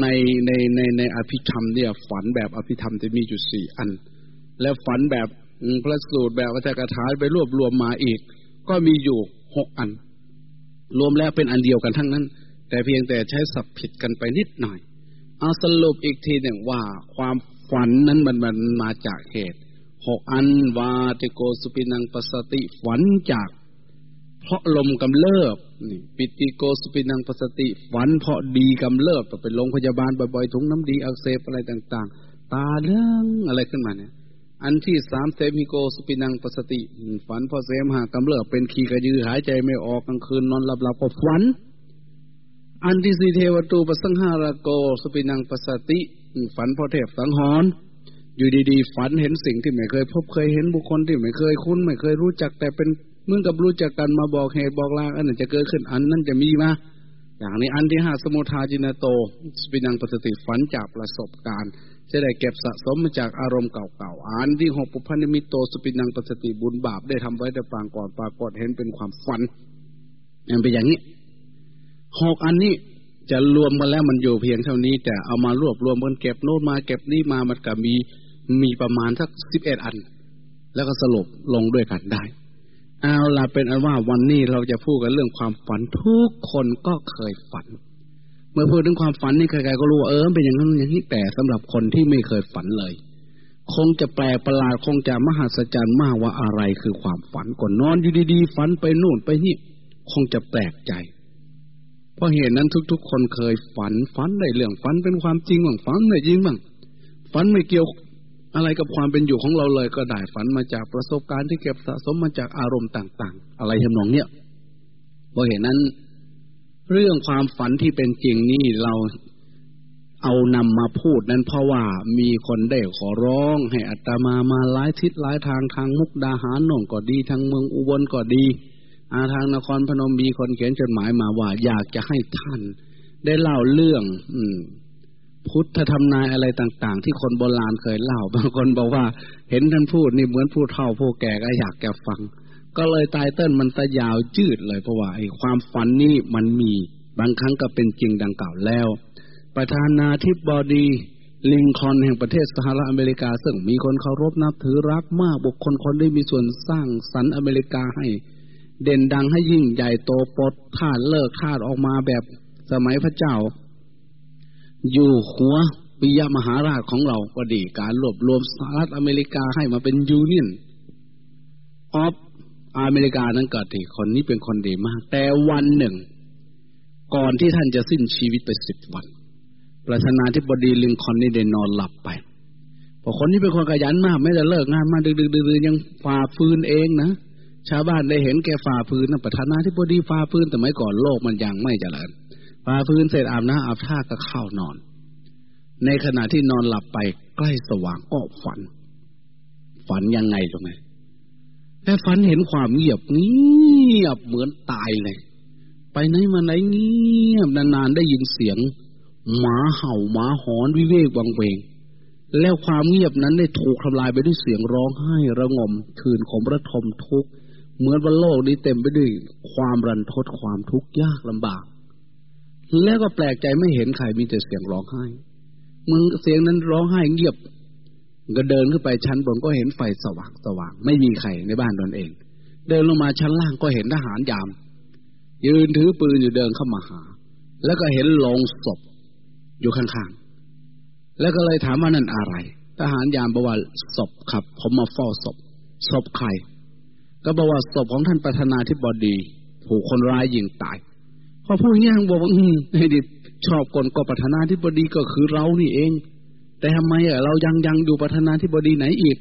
ในในในในอภิธรรมเนี่ยฝันแบบอภิธรรมจะมีอยู่สี่อัน แล้วฝันแบบพระสูตรแบบอาจารย์กถาไปรวบรวมมาอีก ก็มีอยู่หกอัน รวมแล้วเป็นอันเดียวกันทั้งนั้น แต่เพียงแต่ใช้สับผิดกันไปนิดหน่อยเอาสรุปอีกทีหนึ่งว่าความฝันนั้นมันมันมาจากเหตุหกอันวาติโกสุปินัง ปัสสติฝันจาก เพราะลมกำเริบนี่ปิตติโก สุปินัง ปัสสติ ฝันเพราะดีกำเริบไปโรงพยาบาลบ่อยๆถุงน้ำดีอักเสบอะไรต่าง ๆ ตาเรื่องอะไรขึ้นมาเนี่ย อันที่สามเสมหิโก สุปินัง ปัสสติ ฝันเพราะเสมหะกำเริบเป็นขี้กะยือหายใจไม่ออกกลางคืนนอนหลับๆก็ฝัน อันที่สี่เทวตูปสังหารโต สุปินัง ปัสสติ ฝันเพราะเทพสังหรณ์อยู่ดีๆ ฝันเห็นสิ่งที่ไม่เคยพบเคยเห็นบุคคลที่ไม่เคยคุ้นไม่เคยรู้จักแต่เป็น เหมือนกับรู้จักกันมาบอกเหตุบอกลาอันนั้นจะเกิดขึ้นอันนั้นจะมีมาอย่างนี้อันที่ห้าสมุทาจิณณโต สุปินัง ปัสสติฝันจากประสบการณ์ จะได้เก็บสะสมมาจากอารมณ์เก่าๆอันที่หกปุพพนิมิตตโต สุปินัง ปัสสติบุญบาปได้ทำไว้แต่ปางก่อนปรากฏเห็นเป็นความฝันยังเป็นอย่างนี้หกอันนี้จะรวมกันแล้วมันอยู่เพียงเท่านี้ แต่เอามารวบรวมกันเก็บโน้ตมาเก็บนี่มามันก็มีมีประมาณสักสิบเอ็ดอัน แล้วก็สรุปลงด้วยกันได้ เอาล่ะเป็นอันว่าวันนี้เราจะพูดกันเรื่องความฝันทุกคนก็เคยฝัน เมื่อพูดถึงความฝันนี่ใครๆก็รู้ว่าเออเป็นอย่างนั้นอย่างนี้แต่สำหรับคนที่ไม่เคยฝันเลย คงจะแปลกประหลาดคงจะมหัศจรรย์มากว่าอะไรคือความฝันก่อนนอนอยู่ดีๆฝันไปนู่นไปนี่คงจะแปลกใจ เพราะเหตุนั้นทุก ๆ คนเคยฝันฝันได้เรื่องฝันเป็นความจริงบ้างฝันไม่จริงบ้างฝันไม่เกี่ยว อะไรกับความเป็นอยู่ของเราเลยก็ได้ฝันมาจากประสบการณ์ที่เก็บสะสมมาจากอารมณ์ต่าง ๆ อะไรทำนองเนี้ยเพราะเหตุนั้น เรื่องความฝันที่เป็นจริงนี่เราเอานำมาพูดนั้นเพราะว่ามีคนได้ขอร้อง ให้อัตมามาหลายทิศหลายทางทางมุกดาหารหน่งก็ดีทางเมืองอุบลก็ดี อาทางนครพนมมีคนเขียนจดหมายมาว่า อยากจะให้ท่าน ได้เล่าเรื่อง อืม พุทธธรรมนายอะไรต่าง ๆ ที่คนโบราณเคยเล่า บางคนบอกว่า เห็นท่านพูดนี่เหมือนผู้เฒ่าผู้แก่ก็อยากแกฟัง ก็เลยตายเต้นมันตะยาวจืดเลยเพราะว่าไอ้ความฝันนี่มันมี บางครั้งก็เป็นจริงดังกล่าวแล้ว ประธานาธิบดีลิงคอนแห่งประเทศสหรัฐอเมริกา ซึ่งมีคนเคารพนับถือรักมากบุคคลคนได้มีส่วนสร้างสรรค์อเมริกาให้ เด่นดังให้ยิ่งใหญ่โตปดทาดเลิกทาดออกมาแบบสมัยพระเจ้า อยู่หัวปิยมหาราชของเราก็ดีการรวบรวมสหรัฐอเมริกาให้มาเป็นยูเนียนออฟอเมริกานั้นก็ดีคนนี้เป็นคนดีมาก แต่วันหนึ่ง ก่อนที่ท่านจะสิ้นชีวิตไปสิบวัน ประธานาธิบดีลิงคอนนี่ได้นอนหลับไปเพราะคนนี้เป็นคนขยันมาก ไม่ได้เลิกงานมาดึกๆยังฝ่าฟืนเองนะชาวบ้านได้เห็นแกฝ่าฟืนนะประธานาธิบดีฝ่าฟืนแต่ไม่ก่อนโลกมันยังไม่เจริญ ปาพื้นเสร็จอาบน้ำอาบท่าก็เข้านอน ในขณะที่นอนหลับไปใกล้สว่างก็ฝัน ฝันยังไงตรงไหนแต่ฝันเห็นความเงียบเงียบเหมือนตายเลย ไปไหนมาไหนเงียบนานๆได้ยินเสียงหมาเห่าหมาหอนวิเวกวังเวง แล้วความเงียบนั้นได้ถูกทำลายไปด้วยเสียงร้องไห้ระงม คืนขมระทมทุกข์เหมือนว่าโลกนี้เต็มไปด้วยความรันทดความทุกข์ยากลำบาก แล้วก็แปลกใจไม่เห็นใครมีแต่เสียงร้องไห้มึงเสียงนั้นร้องไห้เงียบก็เดินขึ้นไปชั้นบนก็เห็นไฟสว่างสว่าง ไม่มีใครในบ้านตนเอง เดินลงมาชั้นล่างก็เห็นทหารยาม ยืนถือปืนอยู่เดินเข้ามาหา แล้วก็เห็นโลงศพอยู่ข้างๆ แล้วก็เลยถามว่านั่นอะไร ทหารยามบอกว่าศพครับ ผมมาเฝ้าศพศพใคร ก็บอกว่าศพของท่านประธานาธิบดี ถูกคนร้ายยิงตาย พอพูดอย่างนี้บอกว่าอืมให้ดิชอบคนก็ประธานาธิบดีก็คือเรานี่เอง แต่ทำไมอะเรายังยังอยู่ประธานาธิบดีไหนอีก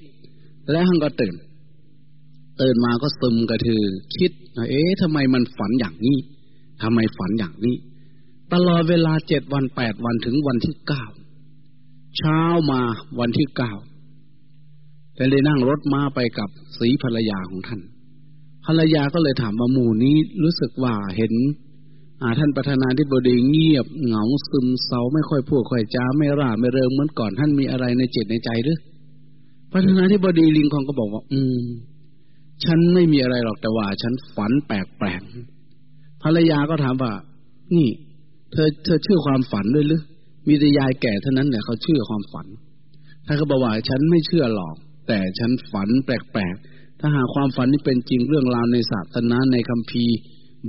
แล้วฮังก็ตื่นตื่นมาก็ซึมกระถือ คิดเอ๊ะทำไมมันฝันอย่างนี้ทำไมฝันอย่างนี้ ตลอดเวลาเจ็ดวันแปดวันถึงวันที่เก้าเช้ามาวันที่เก้าแต่เลยนั่งรถมาไปกับสีภรรยาของท่าน ภรรยาก็เลยถามว่าหมู่นี้รู้สึกว่าเห็น ท่านประธานาธิบดีเงียบเหงาซึมเศร้าไม่ค่อยพูดค่อยจ้าไม่ร่าไม่เริงเหมือนก่อน ท่านมีอะไรในจิตในใจหรือประธานาธิบดีลิงคองก็บอกว่า อืม ฉันไม่มีอะไรหรอกแต่ว่า ฉันฝันแปลกๆภรรยาก็ถามว่า นี่ เธอเธอเชื่อความฝันด้วยหรือมีแต่ยายแก่เท่านั้นแหละเขาเชื่อความฝันถ้าเขาบอกว่าฉันไม่เชื่อหรอก แต่ฉันฝันแปลกๆถ้าหากความฝันนี้เป็นจริงเรื่องราวในศาสนาในคัมภีร์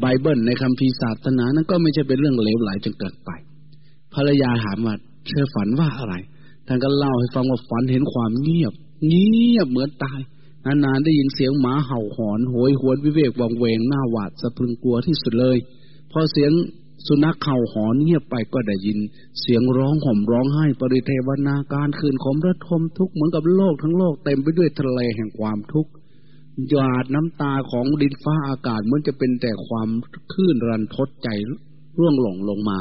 ไบเบิลในคัมภีศาสนานั้นก็ไม่ใช่เป็นเรื่องเลวไหลจนเกินไป ภรรยาถามว่าเธอฝันว่าอะไร ท่านก็เล่าให้ฟังว่าฝันเห็นความเงียบ เงียบเหมือนตายนานๆได้ยินเสียงหมาเห่าหอนโหยหวนวิเวกวังเวงหน้าหวาดสะพรึงกลัวที่สุดเลย พอเสียงสุนัขเห่าหอนเงียบไปก็ได้ยิน เสียงร้องห่มร้องไห้ปริเทวนาการคืนขมระทมทุกข์เหมือนกับโลกทั้งโลกเต็มไปด้วยทะเลแห่งความทุกข์ หยาดน้ำตาของดินฟ้าอากาศเหมือนจะเป็นแต่ความคลื่นรันทดใจร่วงหลงลงมา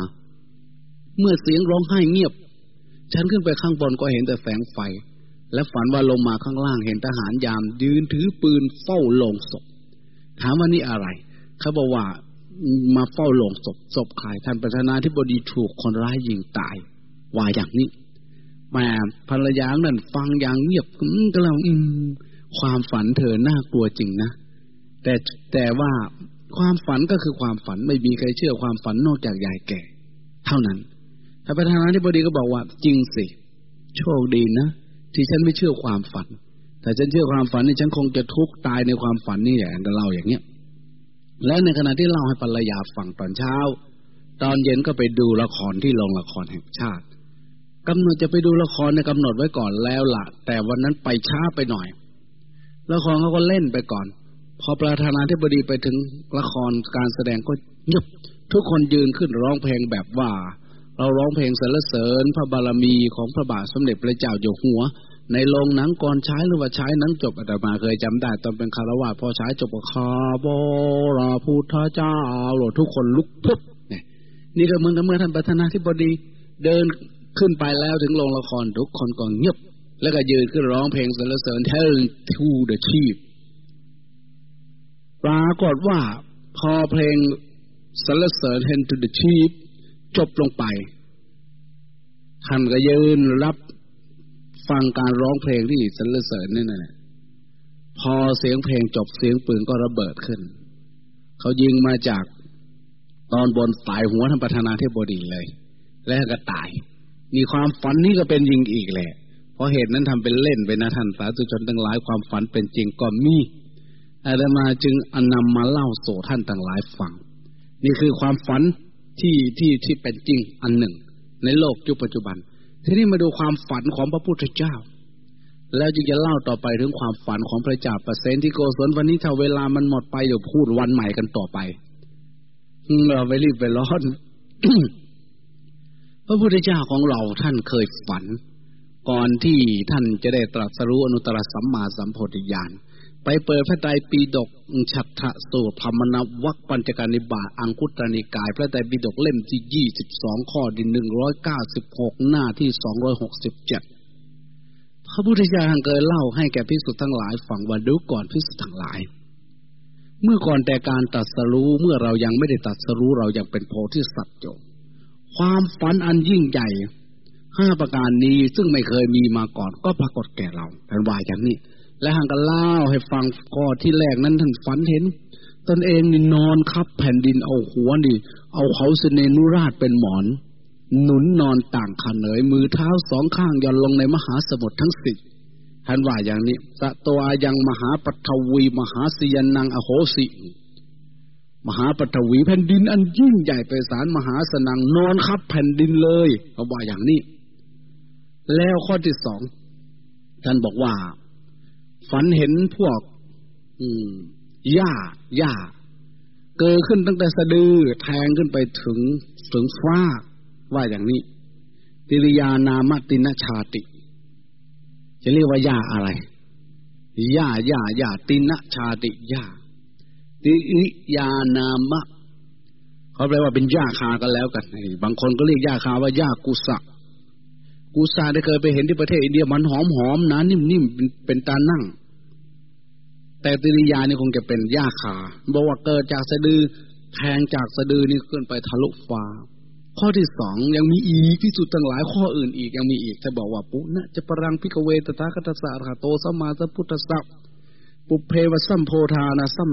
เมื่อเสียงร้องไห้เงียบ ฉันขึ้นไปข้างบนก็เห็นแต่แสงไฟ และฝันว่าลงมาข้างล่างเห็นทหารยาม ยืนถือปืนเฝ้าลงศพ ถามว่านี่อะไร เขาบอกว่ามาเฝ้าลงศพศพใครท่านประธานาธิบดีถูกคนร้ายยิงตายว่าอย่างนี้แม่ภรรยานั่นฟังอย่างเงียบก็แล้วอืม ความฝันเธอน่ากลัวจริงนะ แต่แต่ว่าความฝันก็คือความฝันไม่มีใครเชื่อความฝันนอกจากยายแก่ เท่านั้นท่านประธานาธิบดีก็บอกว่า จริงสิ โชคดีนะที่ฉันไม่เชื่อความฝัน แต่ฉันเชื่อความฝันนี่ฉันคงจะทุกข์ตายในความฝันนี่แหละเล่าอย่างเนี้ยและในขณะที่เล่าให้ภรรยาฟังตอนเช้า ตอนเย็นก็ไปดูละครที่โรงละครแห่งชาติกำหนดจะไปดูละครในกำหนดไว้ก่อนแล้วละ่ะ แต่วันนั้นไปช้าไปหน่อย ละครเขาก็เล่นไปก่อน พอประธานาธิบดีไปถึงละครการแสดงก็เงียบทุกคนยืนขึ้นร้องเพลงแบบว่า เราร้องเพลงสรรเสริญ พระบารมีของพระบาทสมเด็จพระเจ้าอยู่หัว ในโรงหนังก่อนใช้หรือว่าใช้หนังจบอาตมาเคยจำได้ ตอนเป็นคารวะพอใช้จบก็คาบราพุทธเจ้าหลทุกคนลุกพุบนี่ก็เหมือนกับเมื่อท่านประธานาธิบดีเดินขึ้นไปแล้วถึงโรงละครทุกคนก็เงียบ แล้วก็ยืนขึ้นร้องเพลงสรรเสริญ Tell to the Chief ปรากฏว่าพอเพลงสรรเสริญ Tell to the Chief จบลงไป ท่านก็ยืนรับฟังการร้องเพลงที่สรรเสริญนี่นะพอเสียงเพลงจบเสียงปืนก็ระเบิดขึ้น เขายิงมาจากตอนบนสายหัวท่านประธานาธิบดีเลย แล้วก็ตาย มีความฝันนี้ก็เป็นยิงอีกแหละ เพราะเหตุนั้นทำเป็นเล่นไปนะท่านสาธุชนทั้งหลายความฝันเป็นจริงก็มีอาตมาจึงอนนำมาเล่าสู่ท่านทั้งหลายฟัง นี่คือความฝันที่ที่ที่เป็นจริงอันหนึ่ง ในโลกยุคปัจจุบัน ทีนี้มาดูความฝันของพระพุทธเจ้า แล้วจึงจะเล่าต่อไปถึงความฝันของพระจ้าเปอร์เซนที่โกศลวันนี้ถ้าเวลามันหมดไปเดี๋ยวพูดวันใหม่กันต่อไปเราไปรีบไปร้อนพระพุทธเจ้าของเราท่านเคยฝัน ก่อนที่ท่านจะได้ตรัสรู้อนุตตรสัมมาสัมโพธิญาณไปเปิดพระไตรปิฎกฉัตรสูตรพรมนวัคปัญจการนิบาตอังคุตรนิกาย พระไตรปิฎกเล่มที่ยี่สิบสองข้อดินหนึ่งร้อยเก้าสิบหกหน้าที่สองร้อยหกสิบเจ็ดพระพุทธเจ้าเคยเล่าให้แก่พิสุทธ์ทั้งหลายฟังว่าดูก่อนพิสุทธ์ทั้งหลาย เมื่อก่อนแต่การตัดสรู้เมื่อเรายังไม่ได้ตัดสรู้เรายังเป็นโพธิสัตว์อยู่ความฝันอันยิ่งใหญ่ ห้าประการนี้ซึ่งไม่เคยมีมาก่อน ก็ปรากฏแก่เราเป็นวายอย่างนี้ และห่างกันเล่าให้ฟังก่อที่แรกนั้นท่านฝันเห็น ตนเองนี่นอนคับแผ่นดินเอาหัวนี่ เอาเขาเสนนุราชเป็นหมอน หนุนนอนต่างขันเหนยมือเท้าสองข้างย่อนลงในมหาสมุทรทั้งสิบท่านว่าอย่างนี้สะตัวยังมหาปัทวีมหาสยนังอโหสิมหาปฐวีแผ่นดินอันยิ่งใหญ่ไปสารมหาสนังนอนคับแผ่นดินเลยเขาว่าอย่างนี้ แล้วข้อที่สองท่านบอกว่า ฝันเห็นพวก อืมหญ้าหญ้าเกิดขึ้นตั้งแต่สะดือแทงขึ้นไปถึงถึงฟ้าว่าอย่างนี้ติริยานามตินชาติ จะเรียกว่าหญ้าอะไรหญ้าหญ้าหญ้าตินชาติหญ้าติริยานามะเขาแปลว่าเป็นหญ้าคากันแล้วกันบางคนก็เรียกหญ้าคาว่าหญ้ากุสะ กูซาได้เคยไปเห็นที่ประเทศอินเดียมันหอมหอมนะนิ่มๆเป็นตานั่ง แต่ติริยานี่คงจะเป็นหญ้าขาบอกว่าเกิดจากสะดือแทงจากสะดือนี่ขึ้นไปทะลุฟ้า ข้อที่สองยังมีอีกภิกษุทั้งหลายข้ออื่นอีกยังมีอีกจะบอกว่าปุนะจะปะรัง ภิกขเวตถาคตัสสะ อรหโต สัมมาสัมพุทธัสสะ ปุพเพวะ สัมโพธา อนภิสัม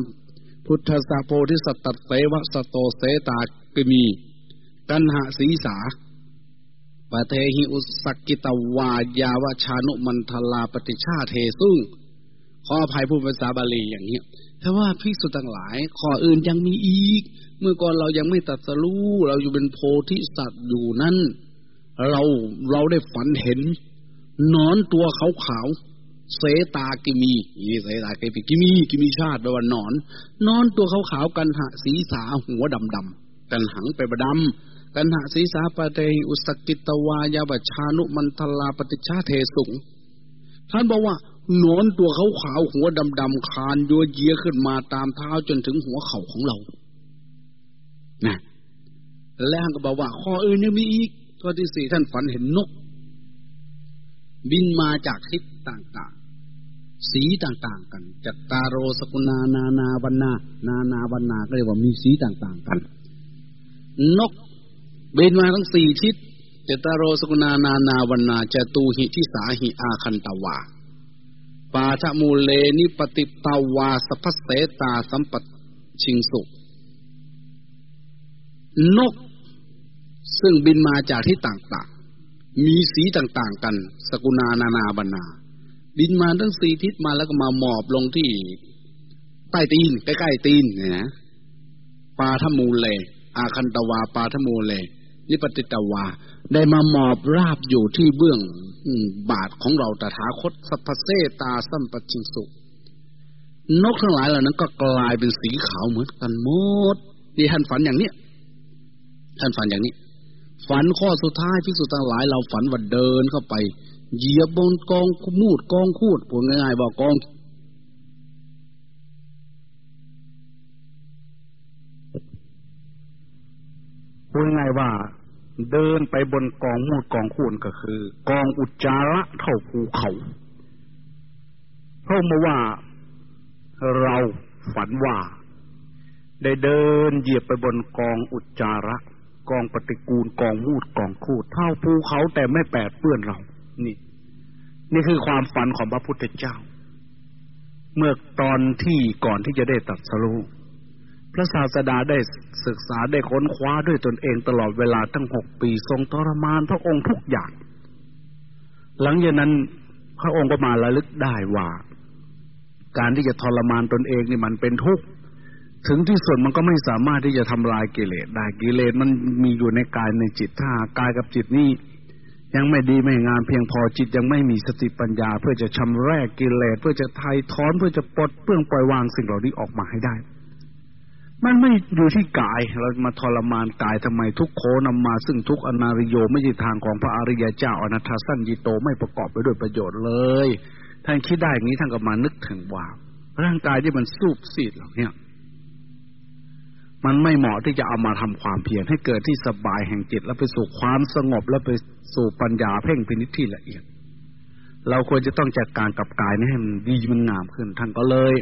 พุทธัสสะ โพธิสัตตัสเสวะสโตเสตา กิมี กัณหสีสา ปาเทหิอุสสักกิตวายาวะ ชานุมัณฑลาปฏิจฉาเทสุงขออภัยผู้ภาษาบาลีอย่างนี้แต่ว่าพิสุทั้งหลาย ข้ออื่นยังมีอีก เมื่อก่อนเรายังไม่ตัดสรู้ เราอยู่เป็นโพธิสัตว์อยู่นั้นเราเราได้ฝันเห็นนอนตัวขาวขาวเสตากิมีนี่เสตากิมีกิมีกิมีชาติแปลว่านอน นอนตัวขาวขาวกันหะสีสาหัวดำดำกันหังไปประดำ กันหะสีสาปะเตอุสกิตวายาบชานุมันทลาปฏิชาเทสุงท่านบอกว่านอนตัวเขาขาวหัวดำดำคานยัวเยียขึ้นมาตามเท้าจนถึงหัวเข่าของเรา นะ แล้วก็บอกว่า ข้ออื่นยังมีอีกข้อที่สี่ท่านฝันเห็นนก บินมาจากทิศต่างๆ สีต่างๆ กันจัตตาโรสกุณานานาวันนา นานาวันนาก็เรียกว่ามีสีต่างๆกัน นก บินมาทั้งสี่ทิศเจตตาโรสกุณานานาวันนาจตูหิทิสาหิอาคันตวาปาทะมูเลนิปติตาวาสพัสเสตาสัมปชิงสุนก ซึ่งบินมาจากที่ต่างๆ มีสีต่างๆกัน สกุณานานาบรรณา บินมาทั้งสี่ทิศมาแล้วก็มาหมอบลงที่ ใต้ตีน ใกล้ๆตีนเนี่ยนะปาทมูเล อาคันตวาปาทมูเล นิปติตวา ได้มาหมอบราบอยู่ที่เบื้องบาทของเราตถาคตสัพเสตาสัมปชิงสุ นกทั้งหลายเหล่านั้นก็กลายเป็นสีขาวเหมือนกันหมดนี่ท่านฝันอย่างเนี้ยท่านฝันอย่างนี้ ฝันข้อสุดท้ายพิสุทั้งหลายเราฝันว่าเดินเข้าไป เหยียบบนกองมูดกองคูดพูดง่ายๆบอกกองพูดง่ายว่า เดินไปบนกองมูดกองคูนก็คือ กองอุจจาระเท่าภูเขาเพราะมาว่าเราฝันว่า ได้เดินเหยียบไปบนกองอุจจาระ กองปฏิกูลกองมูดกองคูดเท่าภูเขาแต่ไม่แปดเปื้อนเรา นี่ นี่คือความฝันของพระพุทธเจ้า เมื่อตอนที่ก่อนที่จะได้ตัดสรุ พระศาสดาได้ศึกษาได้ค้นคว้าด้วยตนเองตลอดเวลาตั้งหกปีทรงทรมานพระองค์ทุกอย่าง หลังจากนั้นพระองค์ก็มาระลึกได้ว่า การที่จะทรมานตนเองนี่มันเป็นทุกข์ถึงที่สุดมันก็ไม่สามารถที่จะทำลายกิเลสได้กิเลสมันมีอยู่ในกายในจิตถ้ากายกับจิตนี่ยังไม่ดีไม่งามเพียงพอจิตยังไม่มีสติปัญญา เพื่อจะชำระกิเลสเพื่อจะไถ่ถอนเพื่อจะปลดเปลื้องปล่อยวางสิ่งเหล่านี้ออกมาให้ได้ มันไม่อยู่ที่กาย เรามาทรมานกายทำไมทุกโคนำมา ซึ่งทุกอนาริโยไม่ใช่ทางของพระอริยเจ้าอนัตสัญญิโตไม่ประกอบไปด้วยประโยชน์เลย ท่านคิดได้อย่างนี้ท่านก็มานึกถึงว่า ร่างกายที่มันสูบซีดเหล่านี้มันไม่เหมาะที่จะเอามาทำความเพียรให้เกิดที่สบายแห่งจิต แล้วไปสู่ความสงบ แล้วไปสู่ปัญญาเพ่งพินิจที่ละเอียด เราควรจะต้องจัดการกับกายนี้ให้มันดีมันงามขึ้นท่านก็เลย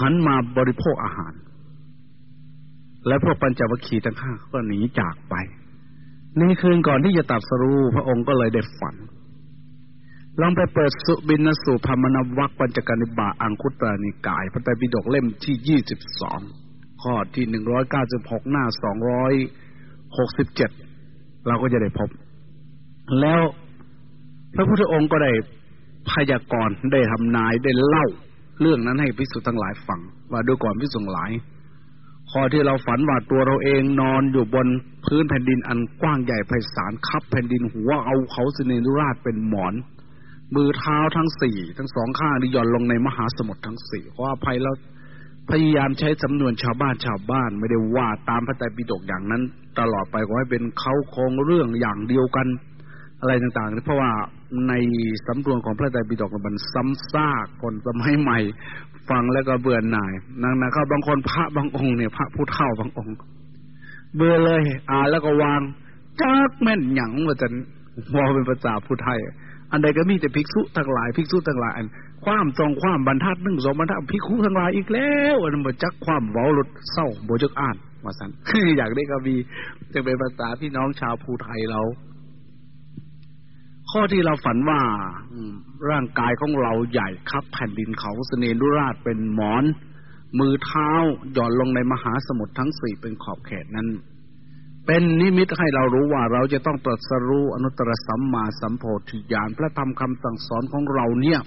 หันมาบริโภคอาหาร และพวกปัญจวัคคีย์ทั้งห้าก็หนีจากไป ในคืนก่อนที่จะตัดสรูพระองค์ก็เลยได้ฝัน ลองไปเปิดสุบินสูพมนวัคปัญจการนิบาอังคุตรานิกาย พระไตรปิฎกเล่มที่ยี่สิบสองข้อที่หนึ่งร้อยเก้าสิบหกหน้าสองร้อยหกสิบเจ็ดเราก็จะได้พบ แล้วพระพุทธองค์ก็ได้พยากรณ์ได้ทำนายได้เล่า เรื่องนั้นให้พิสุทั้งหลายฟัง ว่าดูก่อนพิสุทั้งหลาย พอที่เราฝันว่าตัวเราเองนอนอยู่บนพื้นแผ่นดินอันกว้างใหญ่ไพศาลคับแผ่นดินหัวเอาเขาสิเนรุราชเป็นหมอน มือเท้าทั้งสี่ทั้งสองข้างนี่ย่อนลงในมหาสมุทรทั้งสี่ขออภัยแล้วพยายามใช้สำนวนชาวบ้านชาวบ้าน ไม่ได้ว่าตามพระไตรปิฎกอย่างนั้น ตลอดไปขอให้เป็นเขาคงเรื่องอย่างเดียวกัน อะไรต่างๆเพราะว่า ในสำนวนของพระไตรปิฎกมันซ้ำซากคนสมัยใหม่ ฟังแล้วก็เบื่อหน่ายนั่งนะครับบางคนพระบางองค์เนี่ยพระผู้เฒ่าบางองค์ เบื่อเลย อ่านแล้วก็วางจักแม่นหยังว่าจะมอเป็นภาษาผู้ไทย อันใดก็มีแต่ภิกษุทั้งหลายภิกษุทั้งหลายอันความจองความบรรทัดหนึ่งสองบรรทัดภิกษุทั้งหลายอีกแล้วอันบจักความเว้าลดเศร้าโบจักอ่านว่าสันอยากได้ก็มีจะเป็นภาษาพี่น้องชาวภูไทยเรา ข้อที่เราฝันว่าร่างกายของเราใหญ่ครับแผ่นดินเขาสเสนรุราชเป็นหมอน มือเท้าหย่อนลงในมหาสมุทรทั้งสี่เป็นขอบเขตนั้น เป็นนิมิตให้เรารู้ว่าเราจะต้องตรัสรู้อนุตตรสัมมาสัมโพธิญาณพระธรรมคำสั่งสอนของเราเนี่ย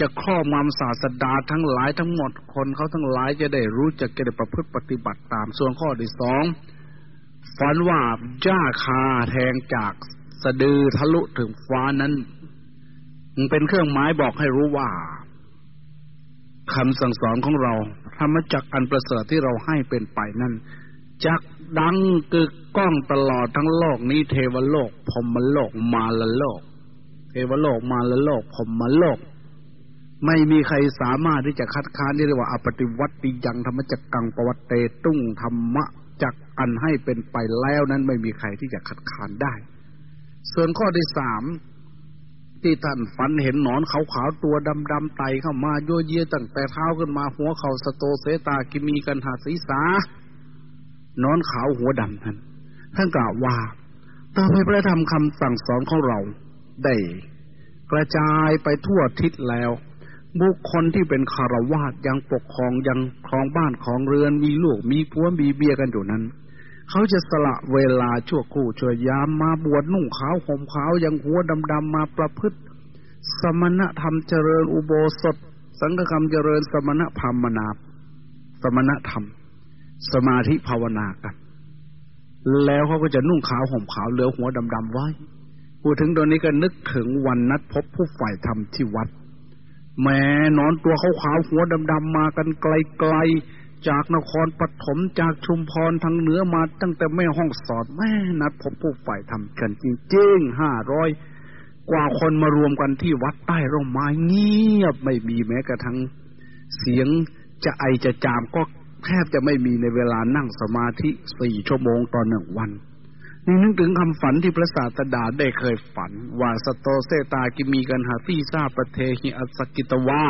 จะครอบงำศาสดาทั้งหลายทั้งหมดคนเขาทั้งหลายจะได้รู้จะได้ประพฤติปฏิบัติตามส่วนข้อที่สองฝันว่าจ้าคาแทงจาก สะดือทะลุถึงฟ้านั้นเป็นเครื่องหมายบอกให้รู้ว่าคำสั่งสอนของเรา ธรรมจักอันประเสริฐที่เราให้เป็นไปนั้นจักดังกึกก้องตลอดทั้งโลกนี้เทวโลกพรมโลกมาลโลก เทวโลกมาลโลกพรมโลก ไม่มีใครสามารถที่จะคัดค้านที่เรียกว่าอปฏิวัติยังธรรมจักกังปวัตเตตุ้งธรรมะจักอันให้เป็นไปแล้วนั้นไม่มีใครที่จะคัดค้านได้ ส่วนข้อที่สามที่ท่านฝันเห็นหนอนขาวๆตัวดำๆไตเข้ามาโยเยตั้งแต่เท้าขึ้นมาหัวเข่าสโตเสตากิมีกันหาศีสานอนขาวหัวดำท่านท่านกล่าวว่าต่อไปพระธรรมคำสั่งสอนของเราได้กระจายไปทั่วทิศแล้ว บุคคลที่เป็นคารวาสยังปกครองยังครองบ้านของเรือนมีลูกมีผัวมีเบียกันอยู่นั้น เขาจะสละเวลาชั่วคู่ชั่วยามมาบวชนุ่งขาวห่มขาวยังหัวดำๆมาประพฤติ สมณธรรมเจริญอุโบสถ สังฆกรรมเจริญสมณพรมนาสมณธรรม สมาธิภาวนากัน แล้วเขาก็จะนุ่งขาวห่มขาวเหลือหัวดำๆไว้พูดถึงตอนนี้ก็นึกถึงวันนัดพบผู้ฝ่ายธรรมที่วัดแม้นอนตัวขาวๆหัวดำๆมากันไกล จากนครปฐมจากชุมพรทางเหนือมาตั้งแต่แม่ห้องสอดแม่นัดพบผู้ฝ่ายธรรมกันจริงๆห้าร้อยกว่าคนมารวมกันที่วัดใต้ร่มไม้เงียบไม่มีแม้กระทั่งเสียงจะไอจะจามก็แทบจะไม่มีในเวลานั่งสมาธิสี่ชั่วโมงต่อหนึ่งวัน นี่นึกถึงคำฝันที่พระศาสดาได้เคยฝัน ว่าสโตเสตากิมีกัณหสีสา ปาเทหิ อุสสักกิตวา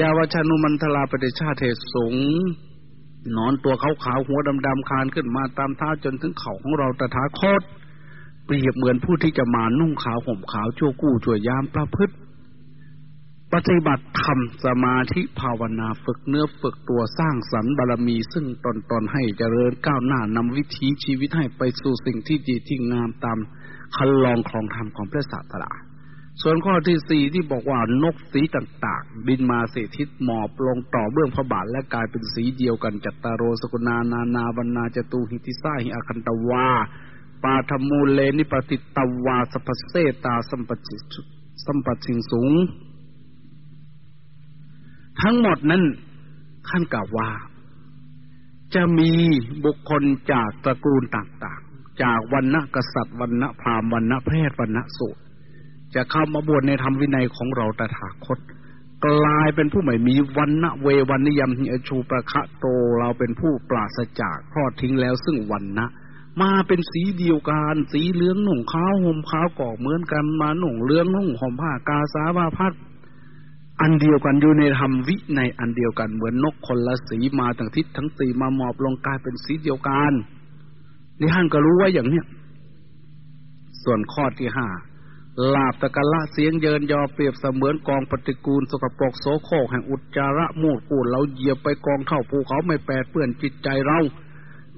ยาวะ ชานุมัณฑลาปฏิจฉาเทสุง หนอนตัวขาวๆหัวดำๆคลานขึ้นมาตามเท้าจนถึงเข่าของเราตถาคต เปรียบเหมือนผู้ที่จะมานุ่งขาวห่มขาวชั่วกู้ชั่วยามประพฤติ ปฏิบัติธรรมสมาธิภาวนาฝึกเนื้อฝึกตัวสร้างสรรค์บารมี ซึ่งตนตนให้เจริญก้าวหน้านำวิถีชีวิตให้ไปสู่สิ่งที่ดีที่งามตามคันลองครองธรรมของพระศาสดา ส่วนข้อที่สี่ที่บอกว่านกสีต่างๆ บินมาเสทิศหมอบลงต่อเบื้องพระบาทและกลายเป็นสีเดียวกันจัตตารโรสกุณานานาบรรณาจตุหิติสาหิอาคันตวาปาธมูลเลนิปติตวาสปเสตาสัมปจิสัมปชิงสูง ทั้งหมดนั้นท่านกล่าวว่า จะมีบุคคลจากตระกูลต่าง ๆ จากวันณะกษัตริย์วันณะพราหมณ์วันณะแพทย์วันณะสูตร จะเข้ามาบวชในธรรมวินัยของเราตถาคต กลายเป็นผู้ไม่มีวันณะเววันนิยมหิอชูประคะโตเราเป็นผู้ปราศจากทอดทิ้งแล้วซึ่งวันนะมาเป็นสีเดียวกัน สีเหลืองหนุ่งขาวห่มขาวก่อเหมือนกันมาหนุ่งเหลืองนุ่งห่มผ้ากาสาวาพัดอันเดียวกันอยู่ในธรรมวิในอันเดียวกันเหมือนนกคนละสีมาทั้งทิศทั้งสี่มาหมอบลงกลายเป็นสีเดียวกันนี่ท่านก็รู้ว่าอย่างเนี้ยส่วนข้อที่ห้า ลาบตะกะละเสียงเยินยอเปรียบเสมือนกองปฏิกูลสกปรกโสโครกแห่งอุจจาระมูดปูดเราเหยียบไปกองเท่าภูเขาไม่แปดเปื้อนจิตใจเรา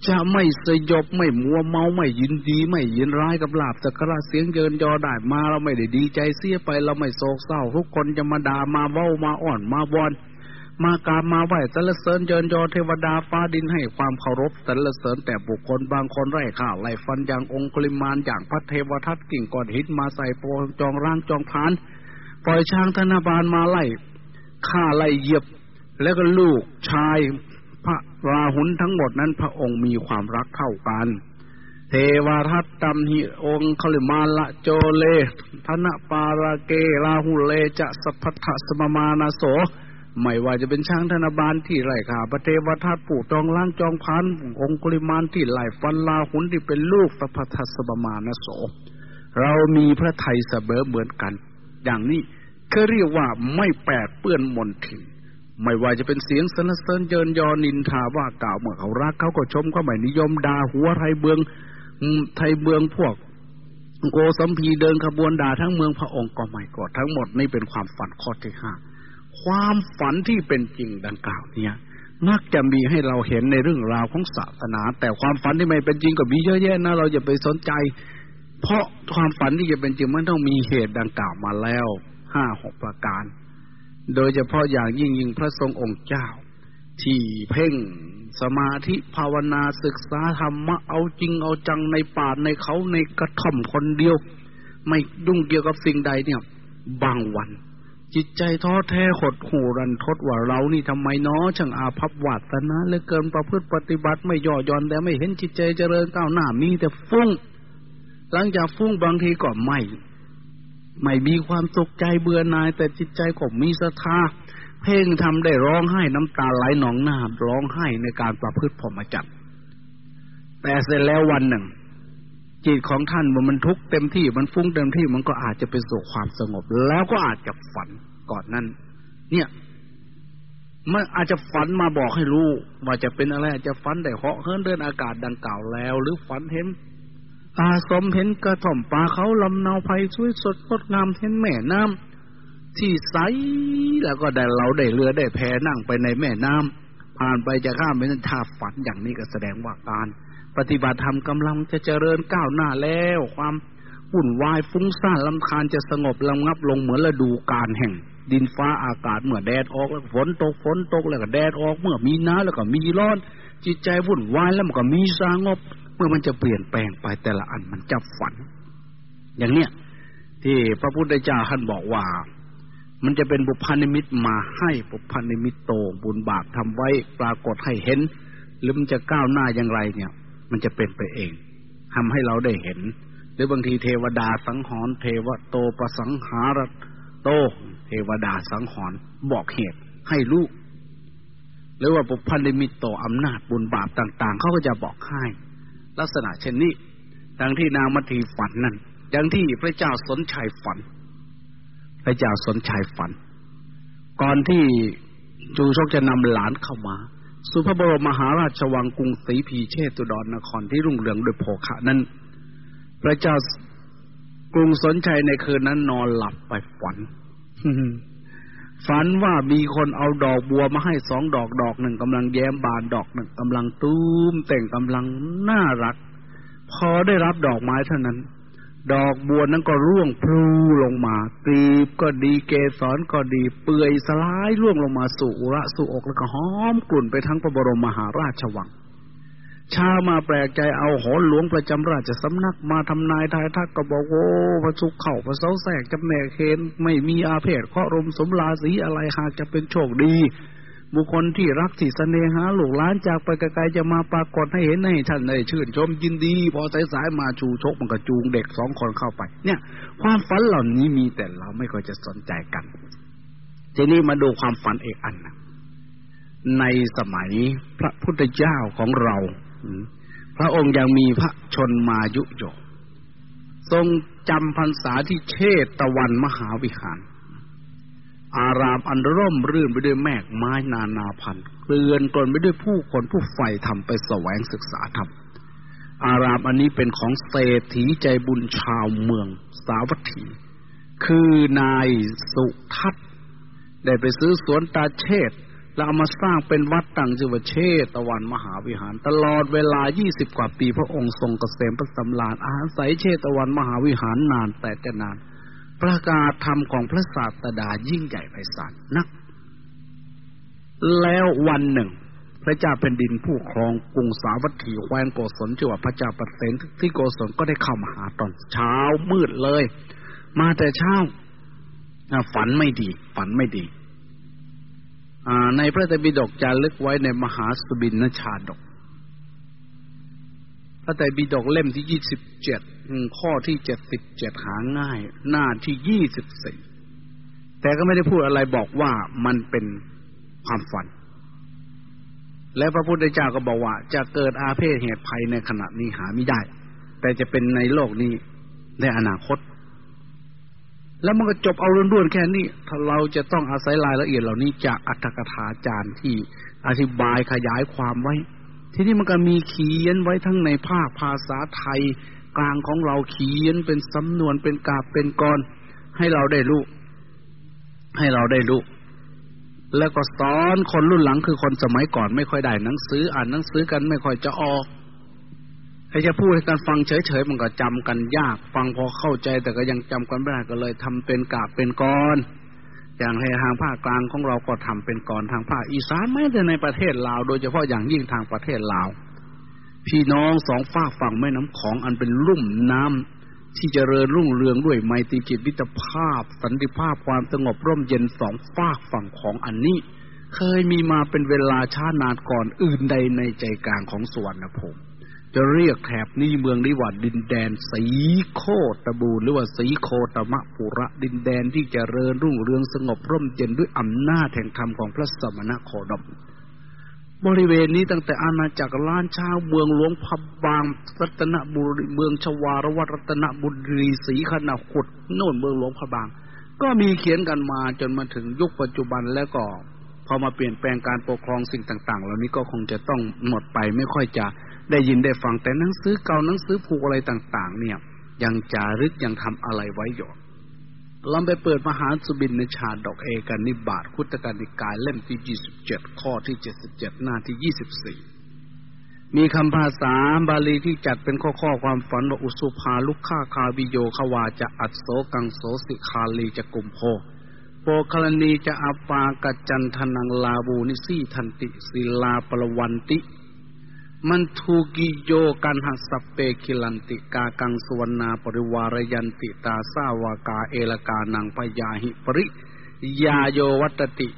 จะไม่สยบไม่มัวเมาไม่ยินดีไม่ยินร้ายกับลาบตะกะละเสียงเยินยอได้มาเราไม่ได้ดีใจเสียไปเราไม่โศกเศร้า ทุกคนจะมาด่ามาเว้ามาอ่อนมาบอน มากราบมาไหวสรรเสริญเยินยอเทวดาฟ้าดินให้ความเคารพสรรเสริญแต่บุคคลบางคนไร้ข้าวไร้ฟันอย่างองคุลิมานอย่างพระเทวทัตกิ่งก้อนหินมาใส่โปงจองร่างจองผาน ปล่อยช้างธนบาลมาไล่ฆ่าไล่เหยียบ แล้วก็ลูกชายพระราหุลทั้งหมดนั้นพระองค์มีความรักเท่ากันเทวทัตตัมหิองค์คลิมาละโจเลธนปาราเกราหุเลจะสัพพะสมมานาโส ไม่ว่าจะเป็นช้างธนบาลที่ไล่ขาพระเทวทัตปู่จองล้างจองพันองค์กุลิมานที่ไล่ฟันลาหุนที่เป็นลูกสัพพะสมมานโส เรามีพระไทยเสมอเหมือนกัน อย่างนี้ก็เรียกว่าไม่แปดเปื้อนมนทินไม่ว่าจะเป็นเสียงสนเสริญเยินยอนินทาว่ากล่าวเมื่อเขารักเขาก็ชมก็ไม่นิยมด่าหัวไทยเบืองไทยเบืองพวกโกสัมพีเดินขบวนด่าทั้งเมืองพระองค์ก็ไม่กอดทั้งหมดนี่เป็นความฝันข้อที่ห้า ความฝันที่เป็นจริงดังกล่าวเนี่ยมักจะมีให้เราเห็นในเรื่องราวของศาสนา แต่ความฝันที่ไม่เป็นจริงก็มีเยอะแยะนะเราอย่าไปสนใจ เพราะความฝันที่จะเป็นจริงมันต้องมีเหตุดังกล่าวมาแล้วห้าหกประการ โดยเฉพาะอย่างยิ่งยิ่งพระทรงองค์เจ้า ที่เพ่งสมาธิภาวนาศึกษาธรรมะเอาจริงเอาจังในป่าในเขาในกระท่อมคนเดียว ไม่ยุ่งเกี่ยวกับสิ่งใดเนี่ย บางวัน จิตใจท้อแท้หดหูรันทดว่าเรานี่ทำไมเนาะช่างอาภัพวาดนะเหลือเกินประพฤติปฏิบัติไม่ย่อหย่อนแต่ไม่เห็นจิตใจเจริญก้าวหน้ามีแต่ฟุ้ง หลังจากฟุ้งบางทีก็ไม่ ไม่มีความตกใจเบื่อหน่าย แต่จิตใจก็มีศรัทธาเพ่งทำได้ร้องไห้น้ำตาไหลหนองหน้าร้องไห้ในการประพฤติพรหมจรรย์แต่เสร็จแล้ววันหนึ่ง จิตของท่านมันมันทุกข์เต็มที่มันฟุ้งเต็มที่มันก็อาจจะไปสู่ความสงบ แล้วก็อาจจะฝันก่อนนั้น เนี่ยมันอาจจะฝันมาบอกให้รู้ว่าจะเป็นอะไรอาจจะฝันได้เหาะเฮินเดินอากาศดังกล่าวแล้ว หรือฝันเห็นอาสมเห็นกระถ่อมป่าเขาลำเนาไผ่วยสดงดงามเห็นแม่น้ำที่ใสแล้วก็ได้เราได้เรือได้แพนั่งไปในแม่น้ำผ่านไปจะข้ามไปนั้นถ้าฝันอย่างนี้ก็แสดงว่าการ ปฏิบัติธรรมกำลังจะเจริญก้าวหน้าแล้ว ความวุ่นวายฟุ้งซ่านลำคาญจะสงบลำงับลงเหมือนฤดูกาลแห่ง ดินฟ้าอากาศเมื่อแดดออกแล้วฝนตกฝนตกแล้วก็แดดออกเมื่อมีน้ำแล้วก็มีร้อน จิตใจวุ่นวายแล้วมันก็มีสงบ เมื่อมันจะเปลี่ยนแปลงไปแต่ละอันมันจะฝัน อย่างเนี้ยที่พระพุทธเจ้าท่านบอกว่า มันจะเป็นบุพนิมิตมาให้ปุพพนิมิตตโตบุญบาปทำไว้ปรากฏให้เห็นหรือมันจะก้าวหน้าอย่างไรเนี่ย มันจะเป็นไปเองทำให้เราได้เห็น หรือบางทีเทวดาสังหรณ์เทวโตประสังหารโต เทวดาสังหรณ์บอกเหตุให้รู้หรือว่าปุพพนิมิตตโตอำนาจบุญบาปต่าง ๆเขาก็จะบอกให้ลักษณะเช่นนี้ดังที่นางมัทีฝันนั่นดังที่พระเจ้าสญชัยฝัน พระเจ้าสญชัยฝัน ก่อนที่จูชกจะนำหลานเข้ามา สู่พระบรมมหาราชวังกรุงสีพีเชตุดรนครที่รุ่งเรืองด้วยโภคะนั้น พระเจ้ากรุงสนชัยในคืนนั้นนอนหลับไปฝันฝันว่ามีคนเอาดอกบัวมาให้สองดอกดอกหนึ่งกำลังแย้มบานดอกหนึ่งกำลังตูมแต่งกำลังน่ารัก พอได้รับดอกไม้เท่านั้น ดอกบัวนั้นก็ร่วงพลูลงมากรีบก็ดีเกสรก็ดีเปื่อยสลายร่วงลงมาสู่อุระสู่อกแล้วก็หอมกลุ่นไปทั้งพระบรมมหาราชวัง ชามาแปลกใจเอาหอหลวงประจำราชสำนักมาทำนายทายทักก็บอกโอ้พระสุขเข่าพระเสาแสกจำแนกเคนไม่มีอาเพศเคราะห์รมสมราศีอะไรหากจะเป็นโชคดี บุคคลที่รักสิเนหาลูกหลานจากไปไกลๆจะมาปรากฏให้เห็นให้ท่านได้ชื่นชมยินดี พอสายๆมาชูชกมันก็จูงเด็กสองคนเข้าไป เนี่ย ความฝันเหล่านี้มีแต่เราไม่ค่อยจะสนใจกัน ทีนี้มาดูความฝันเอกอันนะในสมัยพระพุทธเจ้าของเราพระองค์ยังมีพระชนมายุโยทรงจำพรรษาที่เชตตะวันมหาวิหาร อารามอันร่มรื่นไปด้วยแมกไม้นานาพันธุ์เกลื่อนกลนไปด้วยผู้คนผู้ใฝ่ธรรมไปแสวงศึกษาธรรมอารามอันนี้เป็นของเศรษฐีใจบุญชาวเมืองสาวัตถี คือนายสุทัศน์ได้ไปซื้อสวนตาเชษแล้วเอามาสร้างเป็นวัดตั้งชื่อว่าเชตวันมหาวิหาร ตลอดเวลา 20 กว่าปีพระองค์ทรงเกษมประสำราญอาศัยเชตวันมหาวิหารนานแต่จะนาน ประกาศธรรมของพระศาสดายิ่งใหญ่ไพศาลนัก แล้ววันหนึ่ง พระเจ้าเป็นดินผู้ครองกรุงสาวัตถีแคว้นโกศลชื่อว่าพระเจ้าปเสนที่โกศลก็ได้เข้ามาหาตอนเช้ามืดเลย มาแต่เช้าฝันไม่ดี ฝันไม่ดีในพระไตรปิฎกจะลึกไว้ในมหาสุบินชาดก พระไตรปิฎกเล่มที่ยี่สิบเจ็ดข้อที่เจ็ดสิบเจ็ดหาง่าย หน้าที่ยี่สิบสี่แต่ก็ไม่ได้พูดอะไรบอกว่ามันเป็นความฝัน และพระพุทธเจ้าก็บอกว่า จะเกิดอาเพศเหตุภัยในขณะนี้หาไม่ได้ แต่จะเป็นในโลกนี้ในอนาคต แล้วมันก็จบเอาล้วนๆแค่นี้ ถ้าเราจะต้องอาศัยรายละเอียดเหล่านี้จากอัตถกถาจารย์ที่อธิบายขยายความไว้ ที่นี่มันก็มีเขียนไว้ทั้งในภาคภาษาไทย กลางของเราเขียนเป็นสำนวนเป็นกาบเป็นกร ให้เราได้รู้ให้เราได้รู้แล้วก็สอนคนรุ่นหลังคือคนสมัยก่อนไม่ค่อยได้หนังสือ อ่านหนังสือกันไม่ค่อยจะออกให้จะพูดให้กันฟังเฉยๆมันก็จำกันยาก ฟังพอเข้าใจแต่ก็ยังจำกันไม่ได้ก็เลยทำเป็นกาบเป็นกร อย่างในทางภาคกลางของเราก็ทำเป็นกรทางภาคอีสานไม่แต่ในประเทศลาว โดยเฉพาะอย่างยิ่งทางประเทศลาว พี่น้องสองฝากฝั่งแม่น้ำของอันเป็นลุ่มน้ำที่จเจริญรุ่งเรืองด้วยไมตรีจิตวิตภาพ สันติภาพความสงบร่มเย็นสองฝากฝั่งของอันนี้ เคยมีมาเป็นเวลาช้านานก่อนอื่นใดในใจกลางของสวรรณภูมิ จะเรียกแถบนี้เมืองนี้ว่าดินแดนสีโคตบูหรือว่าสีโคตมะปุระดินแดนที่จเจริญรุ่งเรืองสงบร่มเย็นด้วยอำนาจแห่งธรรมของพระสมณโคดม บริเวณนี้ตั้งแต่อาณาจักรล้านชาวเมืองหลวงพับบาง รัตนบุรีเมืองชวารวัตรัตนบุรีศรีขนาขุดโน่นเมืองหลวงพับบาง ก็มีเขียนกันมาจนมาถึงยุคปัจจุบันแล้วก็พอมาเปลี่ยนแปลงการปกครองสิ่งต่าง ๆ เหล่านี้ก็คงจะต้องหมดไปไม่ค่อยจะ ได้ยินได้ฟังแต่หนังสือเก่าหนังสือผูกอะไรต่าง ๆ เนี่ย ยังจารึกยังทำอะไรไว้อยู่ลองไปเปิดมหาสุบินในชาดอกเอกานิบาตคุตกานิกายเล่มที่ยี่สิบเจ็ดข้อที่เจ็ดสิบเจ็ดหน้าที่ยี่สิบสี่มีคำภาษาบาลีที่จัดเป็นข้อข้อความฝันว่าอุสุภาลุกขาคาวิโยขวาจะอัดโสกังโสสิคาลีจะกุมโพโปคลนีจะอาปากจันทนังลาบูนิสีทันติศิลาปรวันติ มันทูกิโยกันหัสเปคิลันติกากังสวนาปริวารยันติตาสาวากาเอลกานังพยาหิปริยาโยวัตติ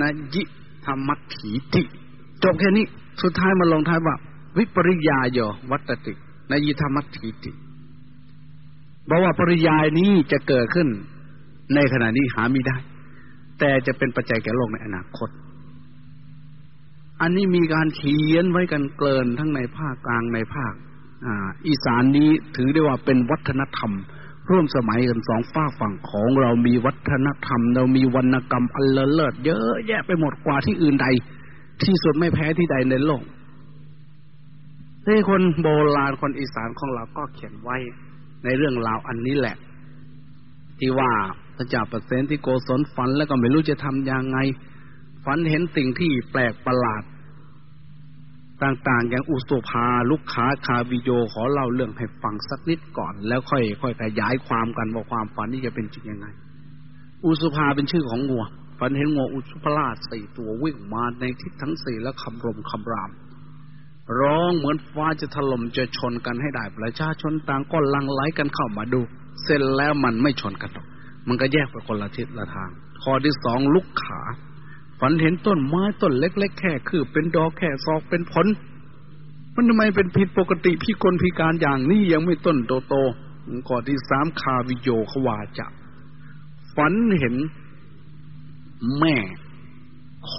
นยิธรรมถีติจบแค่นี้ สุดท้ายมาลงท้ายว่า วิปริยาโยวัตตินยิธรรมถีติบอกว่าปริยายนี้จะเกิดขึ้น ในขณะนี้หาไม่ได้ แต่จะเป็นปัจจัยแก่โลกในอนาคต อันนี้มีการเขียนไว้กันเกินทั้งในภาคกลางในภาคอีสานนี้ถือได้ว่าเป็นวัฒนธรรม ร่วมสมัยกันสองฝ้าฝั่งของเรามีวัฒนธรรม เรามีวรรณกรรมอันเลิศเยอะแยะไปหมดกว่าที่อื่นใด ที่สุดไม่แพ้ที่ใดในโลกที่คนโบราณคนอีสานของเราก็เขียนไว้ในเรื่องราวอันนี้แหละ ที่ว่าพระเจ้าประเสนที่โกศลฝันแล้วก็ไม่รู้จะทำยังไง ฝันเห็นสิ่งที่แปลกประหลาด ต่างๆ อย่างอุสุภาลูกค้าคาวิโยขอเล่าเรื่องให้ฟังสักนิดก่อน แล้วค่อยค่อยขยายความกันว่าความฝันนี้จะเป็นจริงยังไง อุสุภาเป็นชื่อของงัวฝันเห็นงัวอุสุภราชสี่ตัววิ่งมาในทิศทั้งสี่แล้วคำรมคำราม ร้องเหมือนฟ้าจะถล่มจะชนกันให้ได้ประชาชนต่างก็ลังไหลกันเข้ามาดู เสร็จแล้วมันไม่ชนกันหรอกมันก็แยกไปคนละทิศละทาง ข้อที่สองลุกขา ฝันเห็นต้นไม้ต้นเล็ก ๆ แค่คือเป็นดอกแค่ซอกเป็นผล มันทำไมเป็นผิดปกติพี่คนพิการอย่างนี้ยังไม่ต้นโตโตก่อนที่สามคาวิโยขวาจะฝันเห็นแม่โค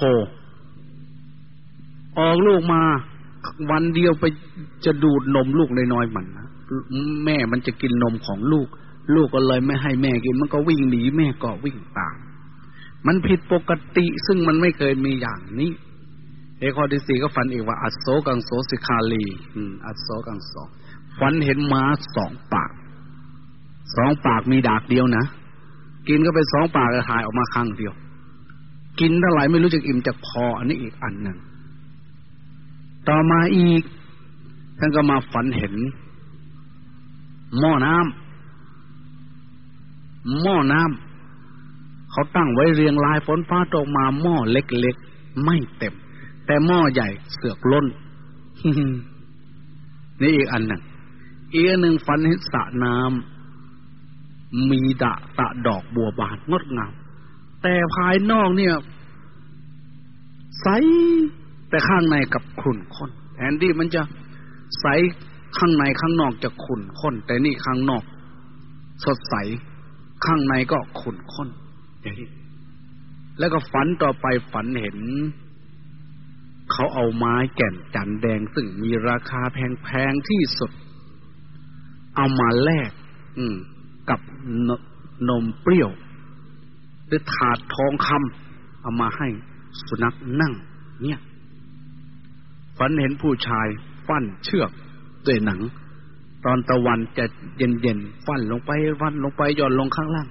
ออกลูกมา วันเดียวไปจะดูดนมลูกน้อยๆมันนะแม่มันจะกินนมของลูก ลูกก็เลยไม่ให้แม่กิน มันก็วิ่งหนีแม่ก็วิ่งตาม มันผิดปกติซึ่งมันไม่เคยมีอย่างนี้เอข้อที่สี่ก็ฝันอีกว่า อัศโศกังโสสิคาลีอืมอัศโศกังโสฝันเห็นม้าสองปาก สองปากมีดากเดียวนะ กินก็ไปสองปากหายออกมาข้างเดียว กินเท่าไหร่ไม่รู้จะอิ่มจากพอ อันนี้อีกอันหนึ่ง ต่อมาอีก ท่านก็มาฝันเห็น หม้อน้ำหม้อน้ำ เขาตั้งไว้เรียงรายฝนฟ้าตกมาหม้อเล็กๆไม่เต็ม แต่หม้อใหญ่เสือกล้นนี่อีกอันหนึ่งอีกหนึ่งฟันเห็นสระน้ำมีดะสะดอกบัวบานงดงาม แต่ภายนอกเนี่ย ใสแต่ข้างในกับขุ่นข้นแทนที่มันจะใสข้างในข้างนอกจะขุ่นข้น แต่นี่ข้างนอก สดใส ข้างในก็ขุ่นข้น แล้วก็ฝันต่อไปฝันเห็น เขาเอาไม้แก่นจันแดง ซึ่งมีราคาแพงๆที่สุด เอามาแลกกับนนมเปรี้ยว หรือถาดทองคำเอามาให้สุนัขนั่ง เนี่ยฝันเห็นผู้ชายฟันเชือกด้วยหนัง ตอนตะวันจะเย็นๆฟันลงไปฟันลงไปย่อนลงข้างล่าง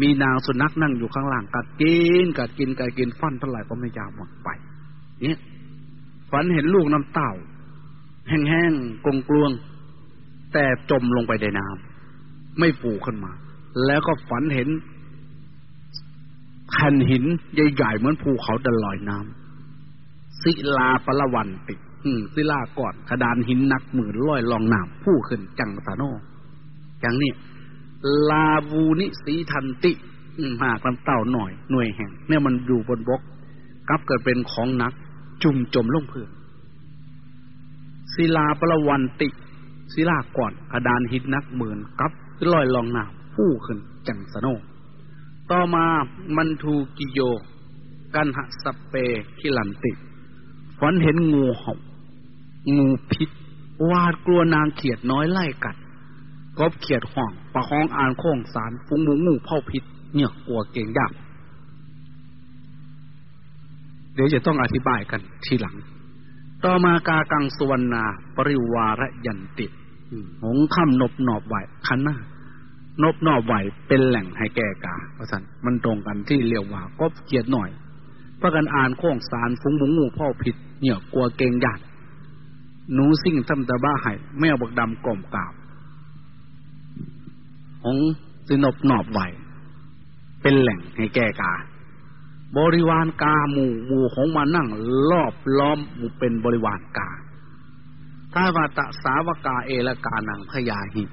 มีนางสุนัขนั่งอยู่ข้างล่างกัดกินกัดกินกัดกินฟันเท่าไหร่ก็ไม่ยาวหมดไป เนี่ยฝันเห็นลูกน้ำเต่า แห้งๆกลงกลวง แต่จมลงไปในน้ำไม่ฟูขึ้นมา แล้วก็ฝันเห็นแผ่นหินใหญ่ๆเหมือนภูเขาดลอยน้ำศิลาปละวันติดศิลาก่อนกระดานหินนักหมื่นลอยลองน้ำผู้ขึ้นจังสาโนอย่างนี้ ลาบูนิสีทันติหากลำเต่าหน่อยหน่วยแห่ง เนี่ยมันอยู่บนบกกับเกิดเป็นของนัก จุ่มจมลงพื้นศิลาปละวันติศิลาก่อนกระดานหินนักหมื่นกับลอยลองน้ำผู้ขึ้นจังสโน ต่อมามันทูกิโย กันหะสเปคิลันติฝันเห็นงูเห่างูพิษวาดกลัวนางเขียดน้อยไล่กัด กบเขียดห่องประคองอ่านโค้งสารฟุ้งมูงูเผาพิษเนี่ยกลัวเก่งยากเดี๋ยวจะต้องอธิบายกันทีหลัง ต่อมากากังสวรรณาปริวารยันติหงคำนบหนอบไหวคันหน้านบนอบไหวเป็นแหล่งให้แก่กาเพราะสันมันตรงกันที่เรียกว่าก็เกียดหน่อยเพราะกันอ่านโค้งสารฟุ้งบุงงูพ่อผิด เนี่ยกลัวเกงยาดหนูสิ่งทำตะบ้าให้แม่บักดำกล่อมกาบ ของสินบนอบไหวเป็นแหล่งให้แก่กา บริวารกาหมู่หมู่ของมานั่งรอบล้อมหมู่เป็นบริวารกาถ้าวาตะสาวกาเอลกานังพยาหิ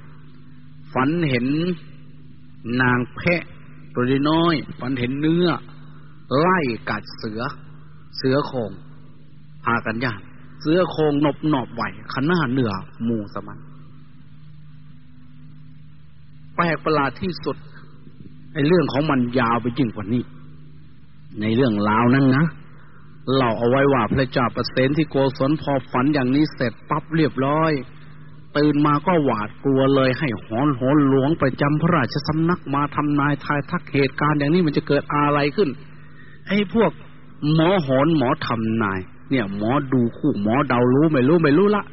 ฝันเห็นนางแพะตัวน้อย ฝันเห็นเนื้อ ไล่กัดเสือ เสือโคงพากันยากเสือโคงนบหนอบไหวขนาเหนือหมู่สมัน แปลกประหลาดที่สุดไอ้เรื่องของมันยาวไปยิ่งกว่านี้ ในเรื่องราวนั้นนะเราเอาไว้ว่าพระเจ้าประเสนที่โกศลพอฝันอย่างนี้เสร็จปั๊บเรียบร้อย ตื่นมาก็หวาดกลัวเลยให้หอนหอนหลวงไปจำพระราชสำนักมาทำนายทายทักเหตุการณ์อย่างนี้มันจะเกิดอะไรขึ้นไอ้พวกหมอหอนหมอทำนาย เนี่ย หมอดูคู่หมอเดารู้ไม่รู้ไม่รู้ละ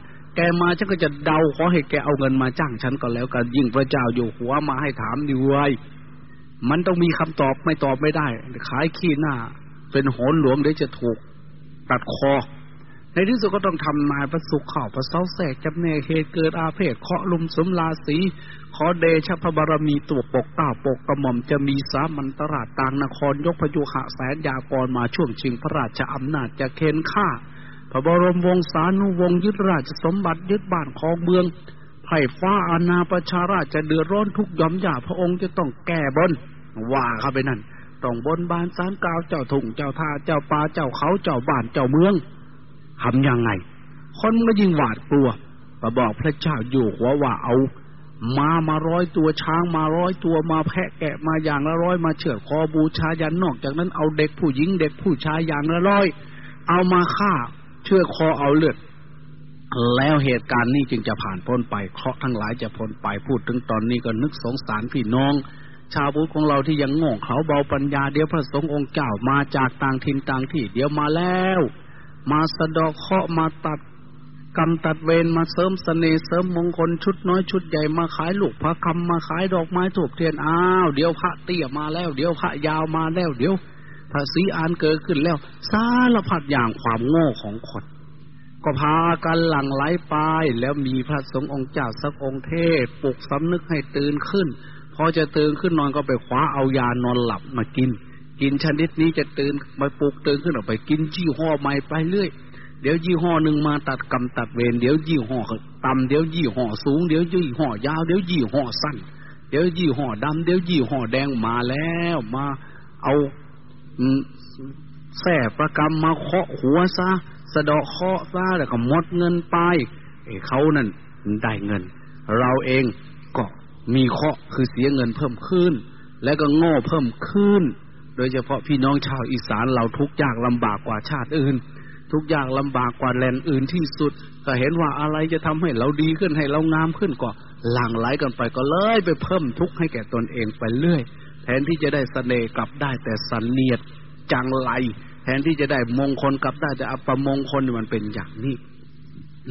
กมาฉันก็จะเดาขอให้แกเอาเงินมาจ้างฉันก็แล้วกันยิ่งพระเจ้าอยู่หัวมาให้ถามดีไว้มันต้องมีคำตอบไม่ตอบไม่ได้ขายขี้หน้า เป็นหอนหลวงเดี๋ยวจะถูกตัดคอ ในที่สุดก็ต้องทำนายประสุขข่าวประเสาแสกจำเนเหตุเกิดอาเพศเคาะลุมสมลาสีขอเดชพระบารมีตัวปกต้าปกกระหม่อมจะมีสามันตราดต่างนครยกพยุหะแสนยากรมาช่วงชิงพระราชอำนาจจะเค้นฆ่า พระบรมวงศานุวงศ์ยึดราชสมบัติยึดบ้านของเมืองไผ่ฟ้าอาณาประชาราชจะเดือดร้อนทุกย่อมหยาพระองค์จะต้องแก้บนว่าเข้าไปนั่นต้องบนบานสารกล่าวเจ้าถุงเจ้าท่าเจ้าป่าเจ้าเขาเจ้าบ้านเจ้าเมืองทำยังไง คนก็ยิ่งหวาดกลัวมาบอกพระเจ้าอยู่หัวว่าเอามามาร้อยตัวช้างมาร้อยตัวมาแพะแกะมาอย่างละร้อยมาเชือดคอบูชายันนอกจากนั้นเอาเด็กผู้หญิงเด็กผู้ชายอย่างละร้อย เอามาฆ่า เชื่อคอเอาเลือด แล้วเหตุการณ์นี้จึงจะผ่านพ้นไปเคราะห์ทั้งหลายจะพ้นไปพูดถึงตอนนี้ก็นึกสงสารพี่น้อง ชาวพุทธของเราที่ยังโง่เขาเบาปัญญาเดี๋ยวพระสงฆ์องค์เจ้ามาจากต่างถิ่นต่างที่ เดี๋ยวมาแล้ว มาสะดอกเคาะมาตัดกรรมตัดเวรมาเสริมสเสน่ห์เสริมมงคลชุดน้อยชุดใหญ่มาขายลูกพระคำมาขายดอกไม้ถูกเทียนอ้าวเดี๋ยวพระเตี้ยมาแล้ว เดี๋ยวพระยาวมาแล้วเดี๋ยว พระศรีอานเกิดขึ้นแล้ว สารพัดอย่างความโง่ของคน ก็พากันหลั่งไหลไปแล้วมีพระสงฆ์องค์เจ้าสักองค์เทศปลุกสำนึกให้ตื่นขึ้น พอจะตื่นขึ้นนอนก็ไปคว้าเอายานอนหลับมากิน กินชนิดนี้จะตื่นมาปลุกตื่นขึ้นออกไปกินยี่ห้อใหม่ไปเรื่อยเดี๋ยวยี่ห้อหนึ่งมาตัดกรรมตัดเวรเดี๋ยวยี่ห้อต่ำเดี๋ยวยี่ห้อสูงเดี๋ยวยี่ห้อยาวเดี๋ยวยี่ห้อสั้น เดี๋ยวยี่ห้อดำเดี๋ยวยี่ห้อแดงมาแล้วมา เอา แส่ประกรรมมาเคาะหัวซะสะดอกเคาะซะแล้วก็หมดเงินไปเขานั่นได้เงิน เราเองก็มีเคาะคือเสียเงินเพิ่มขึ้น แล้วก็โง่เพิ่มขึ้น โดยเฉพาะพี่น้องชาวอีสานเราทุกยากลำบากกว่าชาติอื่น ทุกอย่างลำบากกว่าแลนอื่นที่สุดก็เห็นว่าอะไรจะทำให้เราดีขึ้นให้เรางามขึ้นก็หลั่งไหลกันไปก็เลยไปเพิ่มทุกข์ให้แก่ตนเองไปเรื่อย แทนที่จะได้สเสน่ห์กลับได้แต่สันเนียดจังไรแทนที่จะได้มงคลกลับได้แต่อัปมงคลมันเป็นอย่างนี้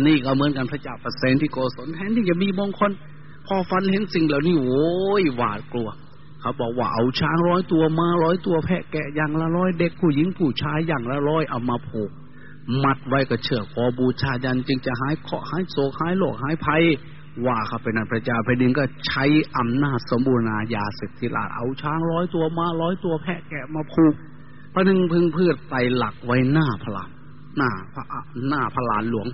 นี่ก็เหมือนกันพระเจ้าประเสนที่โกศลแทนที่จะมีมงคล พอฟันเห็นสิ่งเหล่านี้โอ้ยหวาดกลัวเขาบอกว่าเอาช้างร้อยตัวมาร้อยตัวแพะแกะอย่างละร้อยเด็กผู้หญิงผู้ชายอย่างละร้อยเอามาผูกมัดไว้กับเชือกพอบูชายันจึงจะหายเคาะหายโศกหายโรคหายภัย ว่าเขาเป็นนันพระเจ้าแผ่นดินก็ใช้อำนาจสมบูรณาญาสิทธิราชเอาช้างร้อยตัวมาร้อยตัวแพะแกะมาผูกพระนึงพึงเพื่อไตหลักไว้หน้าพระลานหน้าพระหน้าพระลานหลวง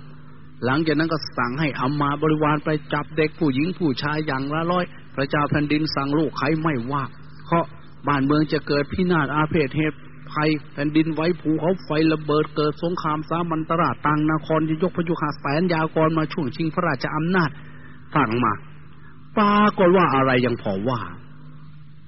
หลังจากนั้นก็สั่งให้อามาบริวารไปจับเด็กผู้หญิงผู้ชายอย่างละร้อย พระเจ้าแผ่นดินสั่งลูกใครไม่ว่าเพราะบ้านเมืองจะเกิดพินาศอาเพศเหตุภัยแผ่นดินไหวภูเขาไฟระเบิดเกิดสงครามสามันตราตังนครจะยกพยุหาแสนยากรมาช่วงชิงพระราชอำนาจ ฟังมาปากฏว่าอะไรยังพอว่า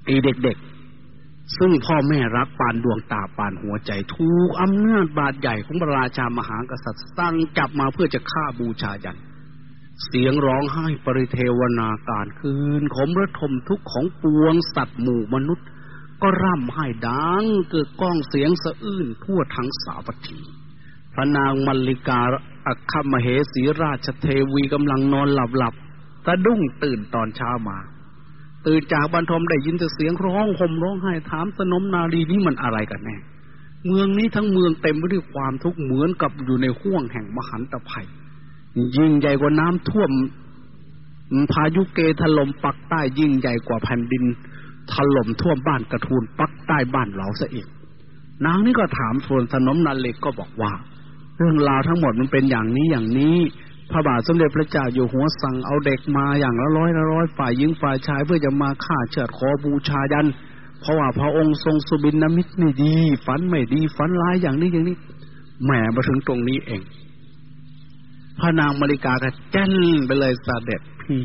ไอเด็กๆ ซึ่งพ่อแม่รักปานดวงตาปานหัวใจ ถูกอำนาจบาดใหญ่ของพระราชามหากษัตริย์ตั้งจับมาเพื่อจะฆ่าบูชายัน เสียงร้องไห้ปริเทวนาการคืนขมระทมทุกข์ของปวงสัตว์หมู่มนุษย์ ก็ร่ำไห้ดังเกิดก้องเสียงสะอื้นทั่วทั้งสาวัตถีพระนางมัลลิกาอัคคมเหสีราชเทวีกำลังนอนหลับหลับ สะดุ้งตื่นตอนเช้ามา ตื่นจากบรรทมได้ยินแต่เสียงร้องห่มร้องไห้ถามสนมนารีนี่มันอะไรกันแน่ เมืองนี้ทั้งเมืองเต็มไปด้วยความทุกข์เหมือนกับอยู่ในห้วงแห่งมหันตภัย ยิ่งใหญ่กว่าน้ำท่วม พายุเกถล่มปักใต้ยิ่งใหญ่กว่าแผ่นดิน ถล่มท่วมบ้านกระทูลปักใต้บ้านเราซะอีกนางนี่ก็ถามส่วนสนมนาเล็กก็บอกว่า เรื่องราวทั้งหมดมันเป็นอย่างนี้อย่างนี้ พระบาทสมเด็จพระเจ้าอยู่หัวสั่งเอาเด็กมาอย่างละร้อยละร้อยฝ่ายหญิงฝ่ายชายเพื่อจะมาฆ่าเชิดขอบูชายัน เพราะว่าพระองค์ทรงสุบินนมิตรไม่ดี ฝันไม่ดีฝันร้ายอย่างนี้อย่างนี้แหมมาถึงตรงนี้เอง พระนางมาริกาก็แจ้นไปเลยสาเด็จพี่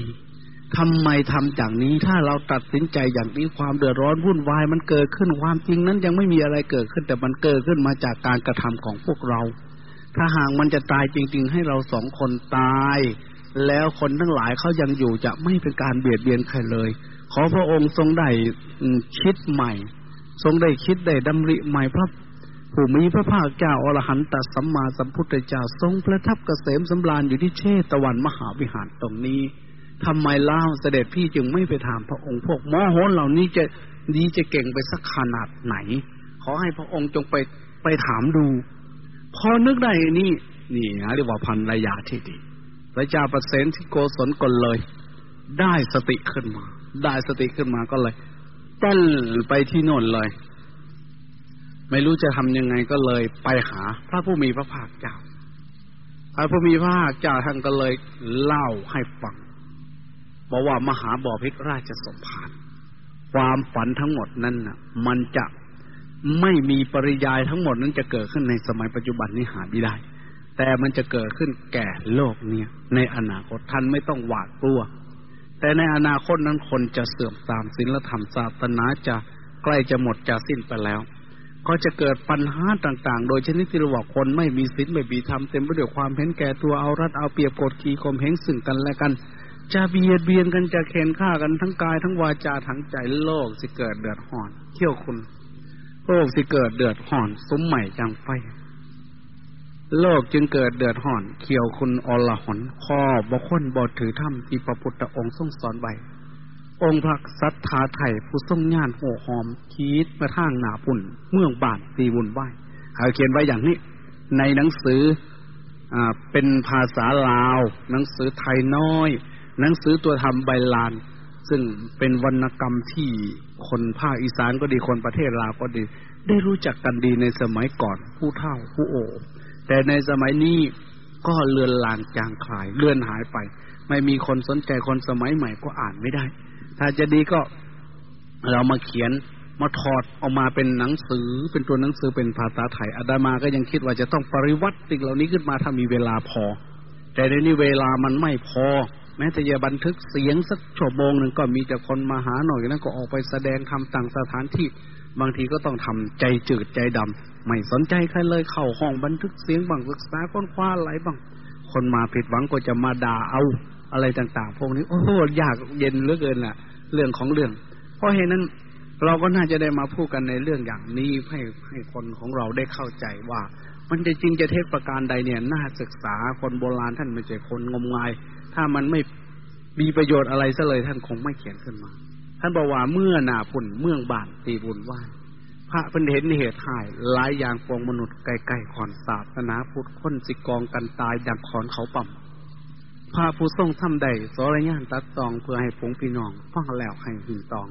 ทำไมทำอย่างนี้ถ้าเราตัดสินใจอย่างนี้ความเดือดร้อนวุ่นวายมันเกิดขึ้นความจริงนั้นยังไม่มีอะไรเกิดขึ้น แต่มันเกิดขึ้นมาจากการกระทำของพวกเรา ถ้าหากมันจะตายจริง ๆ ให้เราสองคนตาย แล้วคนทั้งหลายเขายังอยู่จะไม่เป็นการเบียดเบียนใครเลย ขอพระองค์ทรงได้คิดใหม่ ทรงได้คิดได้ดำริใหม่พระผู้มีพระภาคเจ้าอรหันตสัมมาสัมพุทธเจ้าทรงประทับเกษมสำราญอยู่ที่เชตวันมหาวิหารตรงนี้ทำไมเล่าเสด็จพี่จึงไม่ไปถามพระองค์พวกมอโหนเหล่านี้จะดีจะเก่งไปสักขนาดไหน ขอให้พระองค์จงไปไปถามดู พอนึกได้นี่นี่นะเรียกว่าพันระยะที่ดีพระเจ้าประเสนที่โกศลก็เลย ได้สติขึ้นมา ได้สติขึ้นมาก็เลยเต้นไปที่โน่นเลย ไม่รู้จะทำยังไงก็เลยไปหา พระผู้มีพระภาคเจ้าพระผู้มีพระภาคเจ้าท่านก็เลยเล่าให้ฟังบอกว่ามหาบอพิษราชสมภารความฝันทั้งหมดนั้นน่ะ มันจะ ไม่มีปริยายทั้งหมดนั้นจะเกิดขึ้นในสมัยปัจจุบันนี้หาไม่ได้ แต่มันจะเกิดขึ้นแก่โลกเนี่ย ในอนาคตท่านไม่ต้องหวาดกลัว แต่ในอนาคตนั้นคนจะเสื่อมตามศีลธรรมศาสนาจะใกล้จะหมดจะสิ้นไปแล้ว ก็จะเกิดปัญหาต่างๆ โดยชนิดที่เราบอกคนไม่มีศีลไม่มีธรรมเต็มไปด้วยความเห็นแก่ตัวเอารัดเอาเปรียบกดขี่ข่มเหงซึ่งกันและกัน จะเบียดเบียนกันจะเข็นฆ่ากันทั้งกายทั้งวาจาทั้งใจโลกจะเกิดเดือดร้อนเที่ยวคุณ โลกสิเกิดเดือดห่อนสมใหม่จังไฟ โลกจึงเกิดเดือดห่อน เขียวคุณอลหอนคอบกคนบอถือถ้ำที่พระพุทธองค์ทรงสอนไว้องค์พระสัทธาไถ่ผู้ทรงญาณโหหอมคิดมาทางหนาปุ่น เมืองบาทตีวุ่นไหวเขาเขียนไว้อย่างนี้ ในหนังสืออ่าเป็นภาษาลาว หนังสือไทยน้อย หนังสือตัวทำใบลาน ซึ่งเป็นวรรณกรรมที่คนภาคอีสานก็ดีคนประเทศลาวก็ดี ได้รู้จักกันดีในสมัยก่อนผู้เฒ่าผู้โอ แต่ในสมัยนี้ก็เลือนลางจางคลายเลื่อนหายไป ไม่มีคนสนใจคนสมัยใหม่ก็อ่านไม่ได้ ถ้าจะดีก็เรามาเขียนมาถอดออกมาเป็นหนังสือเป็นตัวหนังสือเป็นภาษาไทยอาดามาก็ยังคิดว่าจะต้องปริวัติสิ่งเหล่านี้ขึ้นมาถ้ามีเวลาพอ แต่ในนี้เวลามันไม่พอ แม้แต่จะบันทึกเสียงสักชั่วโมงหนึ่งก็มีแต่คนมาหาหน่อยนั้นก็ออกไปแสดงทำต่างสถานที่ บางทีก็ต้องทำใจจืดใจดำไม่สนใจใครเลยเข้าห้องบันทึกเสียงบังศึกษาค้นคว้าอะไรบ้าง คนมาผิดหวังก็จะมาด่าเอาอะไรต่าง ๆ พวกนี้โอ้โหยากเย็นเหลือเกินแหละเรื่องของเรื่อง เพราะเหตุนั้นเราก็น่าจะได้มาพูดกันในเรื่องอย่างนี้ให้ให้คนของเราได้เข้าใจว่า มันจะจริงจะเทศประการใดเนี่ยน่าศึกษาคนโบราณท่านไม่ใช่คนงมงาย ถ้ามันไม่มีประโยชน์อะไรซะเลยท่านคงไม่เขียนขึ้นมา ท่านบอกว่าเมื่อนาพุ่นเมืองบานตีบุญไหวพระเป็นเห็นเหตุหายหลายอย่างปวงมนุษย์ไกลๆขอนศาสนาพุทธคนสิกองกันตายดังขอนเขาปั่มพระผู้ทรงทำใดสรญานตัดตองเพื่อให้ผงพี่น้องฟังแล้วให้หินตอง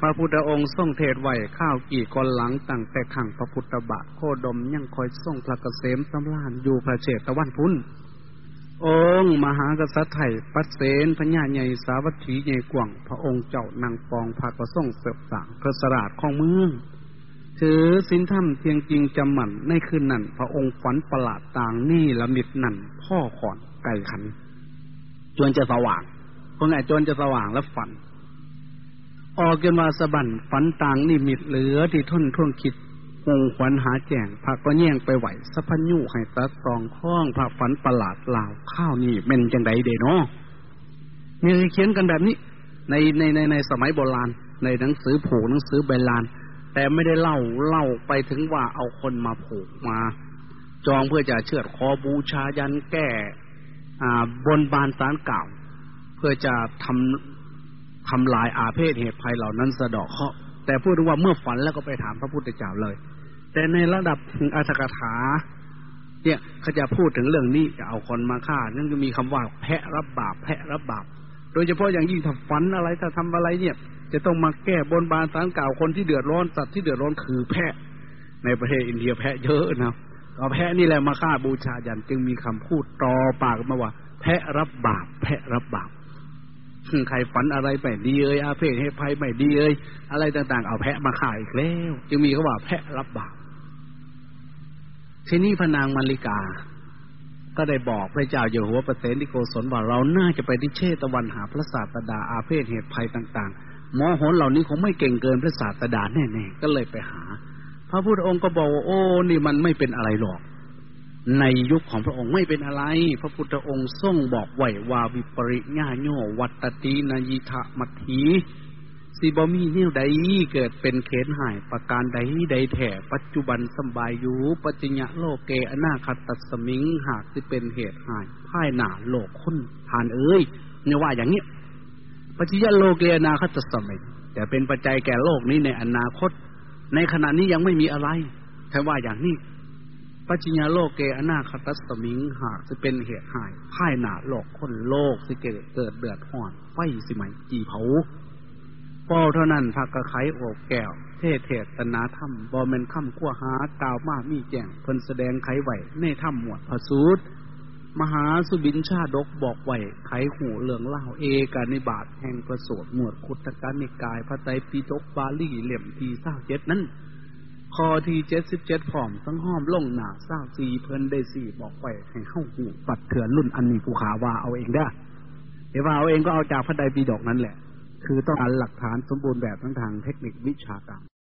พระพุทธองค์ทรงเทศไหวข้าวกี่กอนหลังตั้งแต่ขังพระพุทธบาทโคดมยังคอยทรงพระเกษมสำราญอยู่พระเจตะวันพุน องค์มหากษัตริย์ไทยปัสเสนพญาใหญ่สาวัตถีใหญ่กว่างพระองค์เจ้านางปองพระกระส่งเสบสางกระสราดของเมือง ถือสินธรรมเพียงจริงจำหมันในคืนนั้น พระองค์ฝันประหลาดต่างนี่ละมิดนั่น พ่อขอนไก่ขันจนจะสว่างเพราะไงจนจะสว่างแล้วฝัน ออกเกันมาสบันฝันต่างนี่มิดเหลือที่ท่นท่วงคิด หงขวัญหาแจงพระก็แย่งไปไหวสะพันยุให้ตัดตองข้องพระฝันประหลาดลาวข้าวนี่เป็นจังไดเดเนาะมีเขียนกันแบบนี้ ในในในในสมัยโบราณ ในหนังสือผูกหนังสือใบลาน แต่ไม่ได้เล่าเล่าไปถึงว่าเอาคนมาผูกมา จองเพื่อจะเชือดคอบูชายันแก้อ่าบนบานสารเก่าเพื่อจะทำทำลายอาเพศเหตุภัยเหล่านั้นสะดอกเคราะห์แต่พูดถึงว่าเมื่อฝันแล้วก็ไปถามพระพุทธเจ้าเลย แต่ในระดับอัตถกถา เนี่ยเขาจะพูดถึงเรื่องนี้จะเอาคนมาฆ่านั่นก็มีคำว่าแพะรับบาปแพะรับบาปโดยเฉพาะอย่างยิ่งถ้าฝันอะไรถ้าทำอะไรเนี่ย จะต้องมาแก้บนบานสารกล่าวคนที่เดือดร้อนสัตว์ที่เดือดร้อนคือแพะ ในประเทศอินเดียแพะเยอะนะเอาแพะนี่แหละมาฆ่าบูชายันจึงมีคำพูดต่อปากมาว่า แพะรับบาปแพะรับบาปใครฝันอะไรไม่ดีเอ้ยอาเพศให้ภัยไม่ดีเอ้ยอะไรต่าง ๆ เอาแพะมาขายอีกแล้ว จึงมีเขาว่าแพะรับบาป ทีนี้พนางมาริกา ก็ได้บอกพระเจ้าอยู่หัวประเสนิโกศลว่าเราน่าจะไปที่เชตวันหาพระศาสดาอาเพศเหตุภัยต่าง ๆ หมอหนเหล่านี้คงไม่เก่งเกินพระศาสดาแน่ๆก็เลยไปหา พระพุทธองค์ก็บอกว่าโอ้นี่มันไม่เป็นอะไรหรอก ในยุคของพระองค์ไม่เป็นอะไร พระพุทธองค์ทรงบอกไว้ว่าวิปริญญาโยวัตตินายิทะมัที สิบมีเนี่ใดเกิดเป็นเขนหายประการใดใดแถปัจจุบันสบายอยู่ปัจจญะโลกเกอนาคตัสมิงหากที่เป็นเหตุหายพ่ายหนาโลกคุณทานเอ้ยเนี่ยว่าอย่างนี้ปัจจญะโลกเกอนาคตัสมิงแต่เป็นปัจจัยแก่โลกนี้ในอนาคต ในขณะนี้ยังไม่มีอะไรแค่ว่าอย่างนี้ปัจจิญาโลกเกอนาคตัสมิงหากจะเป็นเหตุหายพ่ายหนาโลกคนโลกสิเกิดเกิดเดือดห่อนไฟสิไหมจีเผา ป้อเท่านั้นพักกระไขโอบแก้ว เทเทศนาธรรมบอมเมนคำขั้วหากาวมามีแจ้งเพิ่นแสดงไขไหวในถ้ำหมวดพระสูตรมหาสุบินชาดกบอกไหวไขหูเหลืองเล่าเอกานิบาตแห่งประสูตรหมวดคุตการนิกาย พระไตรปิฎกบาลีเหลี่ยมทีเศร้าเจ็ดนั้นคอทีเจ็ดสิบเจ็ดผอมทั้งห้อมลงหนาเศร้าสีเพิ่นได้สี่บอกไปให้เข้าหูปัดเถื่อนรุ่นอันนี้ผู้ขาว่าเอาเองได้เดี๋ยวว่าเอาเองก็เอาจากพระไตรปิฎกนั่นแหละ คือต้องการหลักฐานสมบูรณ์แบบทั้งทางเทคนิควิชาการ